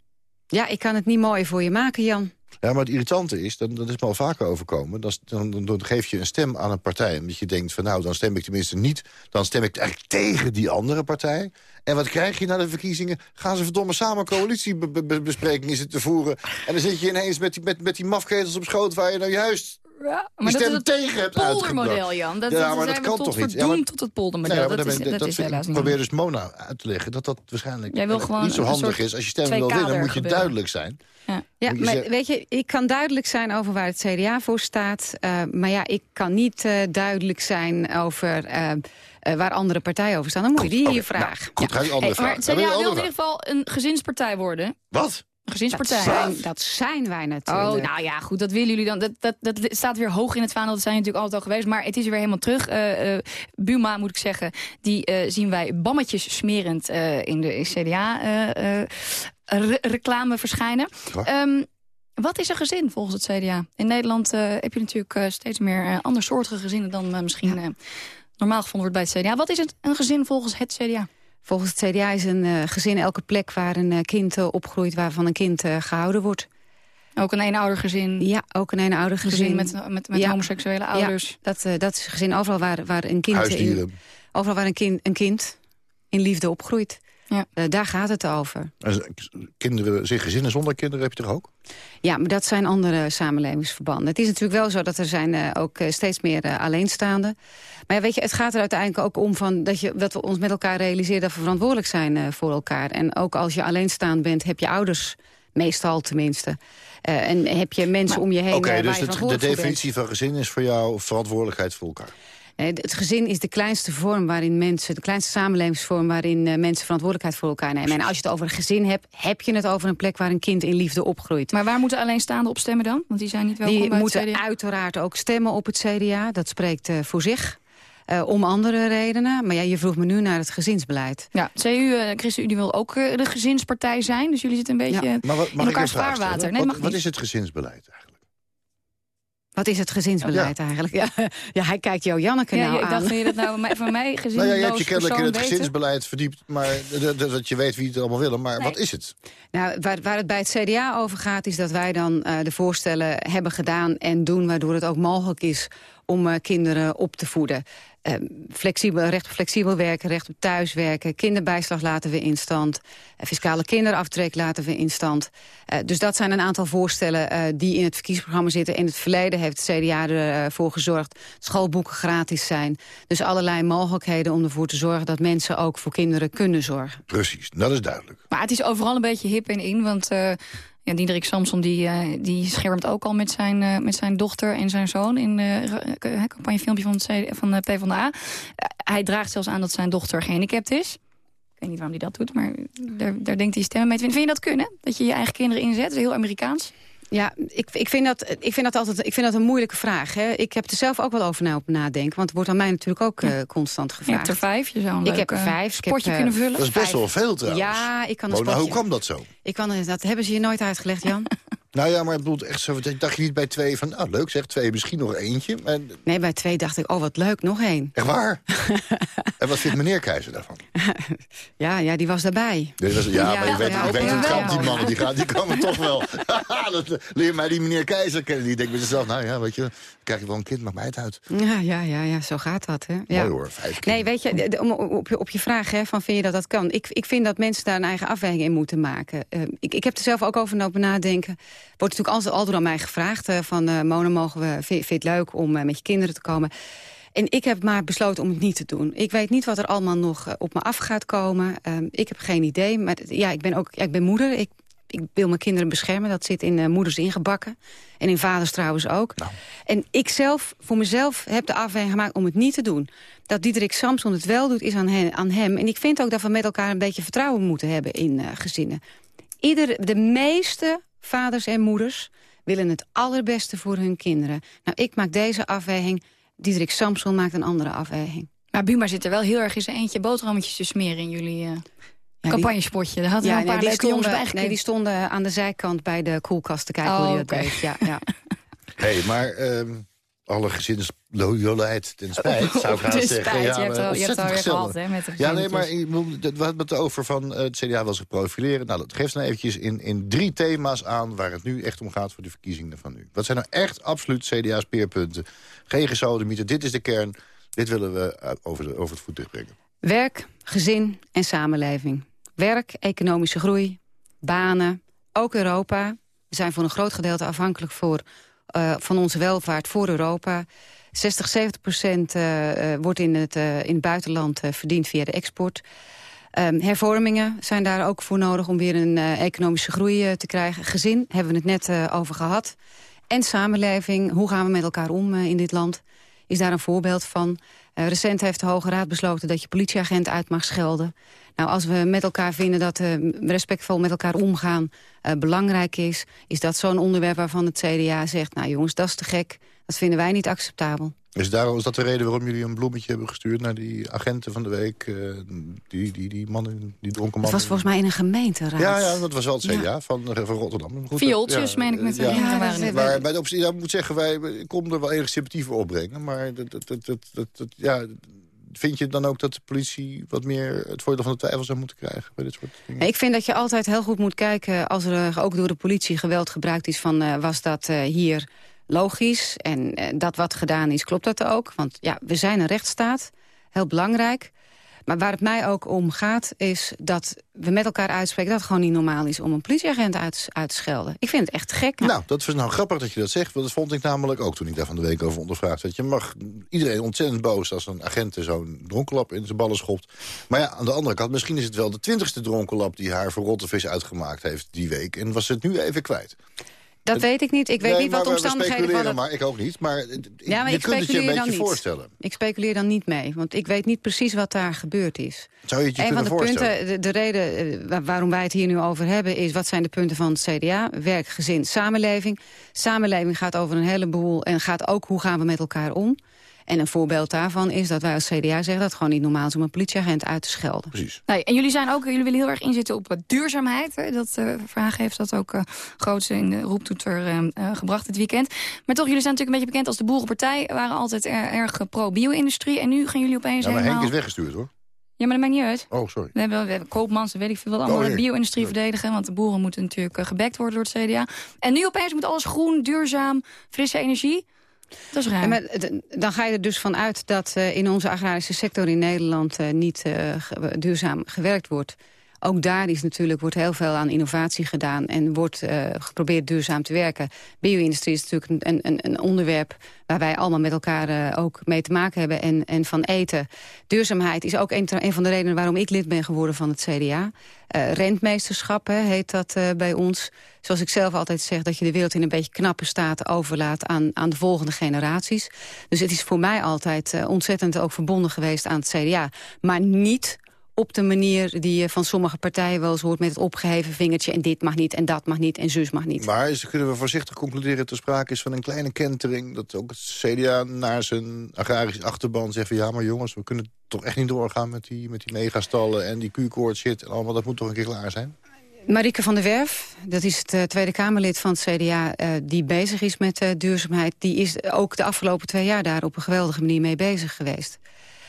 Ja, ik kan het niet mooier voor je maken, Jan. Ja, maar het irritante is, dat, dat is me al vaker overkomen... Dan, dan, dan geef je een stem aan een partij... omdat je denkt van nou, dan stem ik tenminste niet... dan stem ik eigenlijk tegen die andere partij. En wat krijg je na de verkiezingen? Gaan ze verdomme samen coalitiebesprekingen zitten voeren... en dan zit je ineens met die, met, met die mafketels op schoot... waar je nou juist ja, maar dat is het tegen hebt poldermodel, Jan. Dat, ja, maar dat kan toch niet? Ja, maar, tot het poldermodel. Nee, dat, dat, is, dat, dat is helaas ik niet. probeer dus Mona uit te leggen dat dat waarschijnlijk Jij wil gewoon niet zo handig is. Als je stemming wil winnen, moet je gebeuren. duidelijk zijn. Ja, ja je maar zeggen- weet je, ik kan duidelijk zijn over waar het CDA voor staat. eh, maar ja, ik kan niet eh, duidelijk zijn over eh, eh, waar andere partijen over staan. Dan moet je die hier vragen. Goed, ga je andere Hey, vraag. maar het je CDA wil in ieder geval een gezinspartij worden. Wat? Gezinspartij. Dat zijn, dat zijn wij natuurlijk. Oh, nou ja, goed, dat willen jullie dan. Dat, dat, dat staat weer hoog in het vaandel. Dat zijn natuurlijk altijd al geweest. Maar het is er weer helemaal terug. Eh, eh, Buma, moet ik zeggen, die eh, zien wij bammetjes smerend eh, in de CDA-reclame verschijnen. Ehm, wat is een gezin volgens het CDA? In Nederland eh, heb je natuurlijk steeds meer eh, andersoortige gezinnen... dan misschien eh, normaal gevonden wordt bij het CDA. Wat is het, een gezin volgens het CDA? Volgens het CDA is een eh, gezin elke plek waar een eh, kind eh, opgroeit... waarvan een kind eh, gehouden wordt. Ook een eenoudergezin? Ja, ook een eenoudergezin. Gezin met, met, met Ja. homoseksuele ouders? Ja, dat, eh, dat is een gezin overal waar, waar een kind... Huisdieren. In, overal waar een kind, een kind in liefde opgroeit. Ja. Eh, daar gaat het over. En Kinderen, zeg gezinnen zonder kinderen heb je toch ook? Ja, maar dat zijn andere samenlevingsverbanden. Het is natuurlijk wel zo dat er zijn eh, ook eh, steeds meer eh, alleenstaanden. Maar ja, weet je, het gaat er uiteindelijk ook om van dat, je, dat we ons met elkaar realiseren... dat we verantwoordelijk zijn eh, voor elkaar. En ook als je alleenstaand bent, heb je ouders, meestal tenminste. Eh, en heb je mensen om je heen Oké, waar dus het- de definitie van gezin is voor jou verantwoordelijkheid voor elkaar. Nee, het gezin is de kleinste vorm waarin mensen, de kleinste samenlevingsvorm waarin eh, mensen verantwoordelijkheid voor elkaar nemen. En als je het over een gezin hebt, heb je het over een plek waar een kind in liefde opgroeit. Maar waar moeten alleenstaanden op stemmen dan? Want die zijn niet welkom Die bij moeten het CDA. uiteraard ook stemmen op het CDA. Dat spreekt eh, voor zich. Eh, om andere redenen. Maar ja, je vroeg me nu naar het gezinsbeleid. Ja, CU, eh ChristenUnie wil ook eh, de gezinspartij zijn. Dus jullie zitten een beetje Maar wat, in vaarwater. stellen? Nee, wat, wat is het gezinsbeleid eigenlijk? Wat is het gezinsbeleid eigenlijk? Ja, ja, hij kijkt jou Janneke Ja, nou ja, ik aan. dacht, wil je dat nou van mij- gezin Nou ja, je hebt je kennelijk in het gezinsbeleid verdiept... maar dat je weet wie het allemaal willen. Maar wat is het? Nou, waar, waar het bij het CDA over gaat, is dat wij dan eh, de voorstellen hebben gedaan en doen... waardoor het ook mogelijk is om eh, kinderen op te voeden. Eh, flexibel, recht op flexibel werken, recht op thuiswerken... kinderbijslag laten we in stand, eh, fiscale kinderaftrek laten we in stand. Eh, dus dat zijn een aantal voorstellen eh, die in het verkiezingsprogramma zitten. In het verleden heeft het CDA ervoor gezorgd dat schoolboeken gratis zijn. Dus allerlei mogelijkheden om ervoor te zorgen... dat mensen ook voor kinderen kunnen zorgen. Precies, dat is duidelijk. Maar het is overal een beetje hip en in, want... eh Diederik Samson die, eh, die schermt ook al met zijn, eh, met zijn dochter en zijn zoon... in het campagnefilmpje van, van de PvdA. Hij draagt zelfs aan dat zijn dochter gehandicapt is. Ik weet niet waarom hij dat doet, maar daar, daar denkt hij stemmen mee. Vind je dat kunnen? Dat je je eigen kinderen inzet? Heel Amerikaans. Ja, ik, ik, vind dat, ik, vind dat altijd, ik vind dat een moeilijke vraag. Hè. Ik heb er zelf ook wel over na op nadenken. Want het wordt aan mij natuurlijk ook eh, constant Je gevraagd. hebt er vijf, je zou een Ik leuk, heb er eh, vijf. Ik heb, sportje eh, kunnen vullen. Dat is best wel veel trouwens. Ja, ik kan een sportje. hoe kwam dat zo? Ik kan, dat hebben ze je nooit uitgelegd, Jan. Nou ja, maar ik bedoel echt zo. Dacht je niet bij twee van, nou leuk zeg, twee, misschien nog eentje. En, Nee, bij twee dacht ik, oh wat leuk, nog één. echt waar? en wat vindt meneer Keizer daarvan? Ja, ja, die was daarbij. Was- ja, maar je weet, ja, je weet hoe het ja, die mannen. Die, gaan, die komen toch wel. dat, leer mij die meneer Keizer kennen. Die denkt bij zichzelf, nou ja, weet je, krijg je wel een kind, maakt mij het uit. Ja, ja, ja, ja, zo gaat dat. Hè? Ja. Mooi hoor, vijf Nee, weet je, de- om, op, je, op je vraag hè, van vind je dat dat kan? Ik, ik vind dat mensen daar een eigen afweging in moeten maken. Eh, ik, ik heb er zelf ook over over nadenken. Wordt natuurlijk altijd, altijd aan mij gevraagd eh, van Mona, mogen we, vind, je het leuk om eh, met je kinderen te komen? En ik heb maar besloten om het niet te doen. Ik weet niet wat er allemaal nog op me af gaat komen. Ehm, ik heb geen idee. Maar ja, ik ben ook ja, ik ben moeder. Ik, ik wil mijn kinderen beschermen. Dat zit in eh, moeders ingebakken. En in vaders trouwens ook. En ik zelf, voor mezelf, heb de afweging gemaakt om het niet te doen. Dat Diederik Samson het wel doet, is aan, hen, aan hem. En ik vind ook dat we met elkaar een beetje vertrouwen moeten hebben in eh, gezinnen. Ieder, de meeste vaders en moeders willen het allerbeste voor hun kinderen. Nou, ik maak deze afweging. Diederik Samson maakt een andere afweging. Maar Buma zit er wel heel erg in zijn eentje boterhammetjes te smeren in jullie... eh, die- Campagnespotje, daar hadden we Ja, een paar nee, die jongens stonden, bij nee, die stonden aan de zijkant bij de koelkast te kijken Oh, hoe hij dat oké. deed. Ja, ja. hey, maar ehm, alle gezinsloyaliteit ten spijt, zou ik zeggen. spijt, je hebt al- je hebt alweer gehad, hè, met de Ja, nee, maar we hadden het over van eh, het CDA wil zich profileren. Nou, dat geeft dan eventjes in, in drie thema's aan... waar het nu echt om gaat voor de verkiezingen van nu. Wat zijn nou echt absoluut CDA's peerpunten? Geen gesodemieter, dit is de kern. Dit willen we eh, over, de, over het voetlicht brengen. Werk, gezin en samenleving. Werk, economische groei, banen, ook Europa. We zijn voor een groot gedeelte afhankelijk voor, eh, van onze welvaart voor Europa. 60, 70 procent eh, eh, wordt in het, in het buitenland verdiend via de export. Ehm, hervormingen zijn daar ook voor nodig om weer een economische groei te krijgen. Gezin hebben we het net over gehad. En samenleving, hoe gaan we met elkaar om in dit land? Is daar een voorbeeld van. Eh, recent heeft de Hoge Raad besloten dat je politieagent uit mag schelden. Nou, als we met elkaar vinden dat eh, respectvol met elkaar omgaan eh, belangrijk is... is dat zo'n onderwerp waarvan het CDA zegt... nou jongens, dat is te gek, dat vinden wij niet acceptabel. Dus daarom is dat de reden waarom jullie een bloemetje hebben gestuurd... naar die agenten van de week, eh, die, die, die mannen, die dronken Het mannen. was volgens mij in een gemeenteraad. Ja, ja, dat was wel het CDA Ja. van, eh, van Rotterdam. Goed, Viooltjes, ja, meen ik met de ja. Ja, waren dat- het. Maar bij de optie, ja, ik moet zeggen, wij ik kom er wel enige sympathie voor opbrengen. Maar dat, dat, dat, dat, dat, dat- ja, vind je dan ook dat de politie wat meer het voordeel van de twijfel zou moeten krijgen bij dit soort dingen? Ik vind dat je altijd heel goed moet kijken... als er eh, ook door de politie geweld gebruikt is... van eh, was dat eh, hier logisch en eh, dat wat gedaan is, klopt dat ook? Want ja, we zijn een rechtsstaat, heel belangrijk. Maar waar het mij ook om gaat, is dat we met elkaar uitspreken... dat het gewoon niet normaal is om een politieagent uit, te schelden. Ik vind het echt gek. Nou, dat was nou grappig dat je dat zegt. Want dat vond ik namelijk ook toen ik daar van de week over ondervraagd werd. Je mag iedereen ontzettend boos als een agent zo'n dronkenlap in zijn ballen schopt. Maar ja, aan de andere kant, misschien is het wel de twintigste dronkenlap... die haar voor rottevis uitgemaakt heeft die week. En was ze het nu even kwijt. Dat weet ik niet. Ik weet Nee, niet wat de omstandigheden van het... maar, ik ook niet. Maar Ja, maar je ik kunt het je een beetje niet. voorstellen. Ik speculeer dan niet mee, want ik weet niet precies wat daar gebeurd is. Zou je het je een van de punten, de, de reden eh, waar- waarom wij het hier nu over hebben... is wat zijn de punten van het CDA? Werk, gezin, samenleving. Samenleving gaat over een heleboel en gaat ook hoe gaan we met elkaar om. En een voorbeeld daarvan is dat wij als CDA zeggen... dat het gewoon niet normaal is om een politieagent uit te schelden. Precies. Nee, en jullie, zijn ook, jullie willen heel erg inzitten op eh, duurzaamheid. Hè? Dat eh, vraag heeft dat ook eh groots in de roeptoeter gebracht dit weekend. Maar toch, jullie zijn natuurlijk een beetje bekend als de boerenpartij. waren altijd er- erg pro-bio-industrie. En nu gaan jullie opeens Ja, maar helemaal... Henk is weggestuurd, hoor. Ja, maar dat maakt niet uit. Oh, sorry. We hebben, we hebben Koopmans, weet ik veel wat, allemaal Oh, de nee. bio-industrie verdedigen. Want de boeren moeten natuurlijk gebekt worden door het CDA. En nu opeens moet alles groen, duurzaam, frisse energie. Dat is raar. En dan ga je er dus van uit dat eh, in onze agrarische sector in Nederland eh, niet eh, duurzaam gewerkt wordt. Ook daar is natuurlijk, wordt heel veel aan innovatie gedaan en wordt eh, geprobeerd duurzaam te werken. Bio-industrie is natuurlijk een, een, een onderwerp waar wij allemaal met elkaar eh, ook mee te maken hebben en, en van eten. Duurzaamheid is ook een, van de redenen waarom ik lid ben geworden van het CDA. Eh, rentmeesterschap heet dat bij ons. Zoals ik zelf altijd zeg, dat je de wereld in een beetje knappe staat overlaat aan, aan de volgende generaties. Dus het is voor mij altijd ontzettend ook verbonden geweest aan het CDA. Maar niet op de manier die je van sommige partijen wel eens hoort... met het opgeheven vingertje en dit mag niet en dat mag niet en zus mag niet. Maar is, kunnen we voorzichtig concluderen dat er sprake is van een kleine kentering... dat ook het CDA naar zijn agrarische achterban zegt van... ja, maar jongens, we kunnen toch echt niet doorgaan met die, met die megastallen... en die Q-koord shit en allemaal, dat moet toch een keer klaar zijn? Marieke van der Werf, dat is het eh, Tweede Kamerlid van het CDA... eh, die bezig is met eh, duurzaamheid... die is ook de afgelopen twee jaar daar op een geweldige manier mee bezig geweest.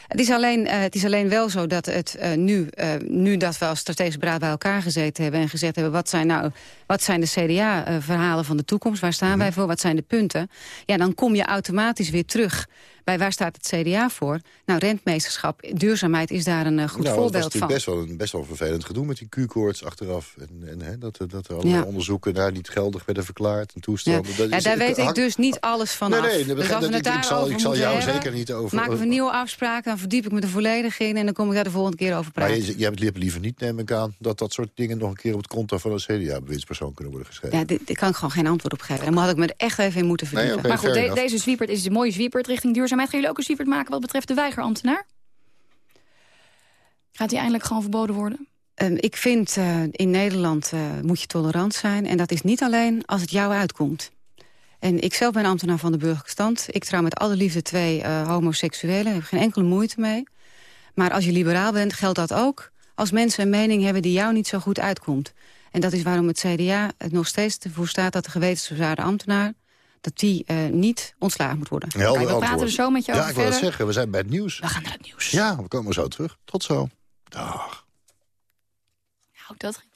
Het is alleen, eh, het is alleen wel zo dat het eh, nu, eh, nu dat we als strategisch beraad bij elkaar gezeten hebben... en gezegd hebben, wat zijn nou wat zijn de CDA-verhalen van de toekomst? Waar staan wij voor? Wat zijn de punten? Ja, dan kom je automatisch weer terug bij waar staat het CDA voor? Nou, rentmeesterschap, duurzaamheid is daar een eh, goed nou, voorbeeld het was van. natuurlijk best wel, een, best wel vervelend gedoe met die Q-koorts achteraf. En, en hè, dat, er- dat er allerlei Ja. onderzoeken daar niet geldig werden verklaard en toestanden. Ja. Dat Ja, is- daar het weet ik dus niet alles van Nee, af. nee, dat dus als we begrijp- het ik- ik zal- ik zal jou hebben, zeker niet over- maken we een nieuwe afspraak, dan verdiep ik me er volledig in... en dan kom ik daar de volgende keer over Maar praten. je, je hebt het liever niet, neem ik aan... dat dat soort dingen nog een keer op het konto van een CDA-bewindspersoon kunnen worden geschreven. Ja, dit, dit kan ik gewoon geen antwoord op geven. Daar had ik me er echt even in moeten Nee, verdiepen. maar goed, de- deze zwiepert is een mooie zwiepert richting duurzaamheid. Gaan jullie ook een zwiepert maken wat betreft de weigerambtenaar? Gaat die eindelijk gewoon verboden worden? Ehm, ik vind, eh, in Nederland eh, moet je tolerant zijn. En dat is niet alleen als het jou uitkomt. En ik zelf ben ambtenaar van de burgerlijke stand. Ik trouw met alle liefde twee eh, homoseksuelen. Daar heb ik geen enkele moeite mee. Maar als je liberaal bent, geldt dat ook als mensen een mening hebben die jou niet zo goed uitkomt. En dat is waarom het CDA het nog steeds ervoor staat... dat de gewetensbezwaarde ambtenaar dat die eh, niet ontslagen moet worden. Helder we praten antwoord. er zo met je Ja, over ik wil zeggen. We zijn bij het nieuws. We gaan naar het nieuws. Ja, we komen zo terug. Tot zo. Dag. Nou, dat ging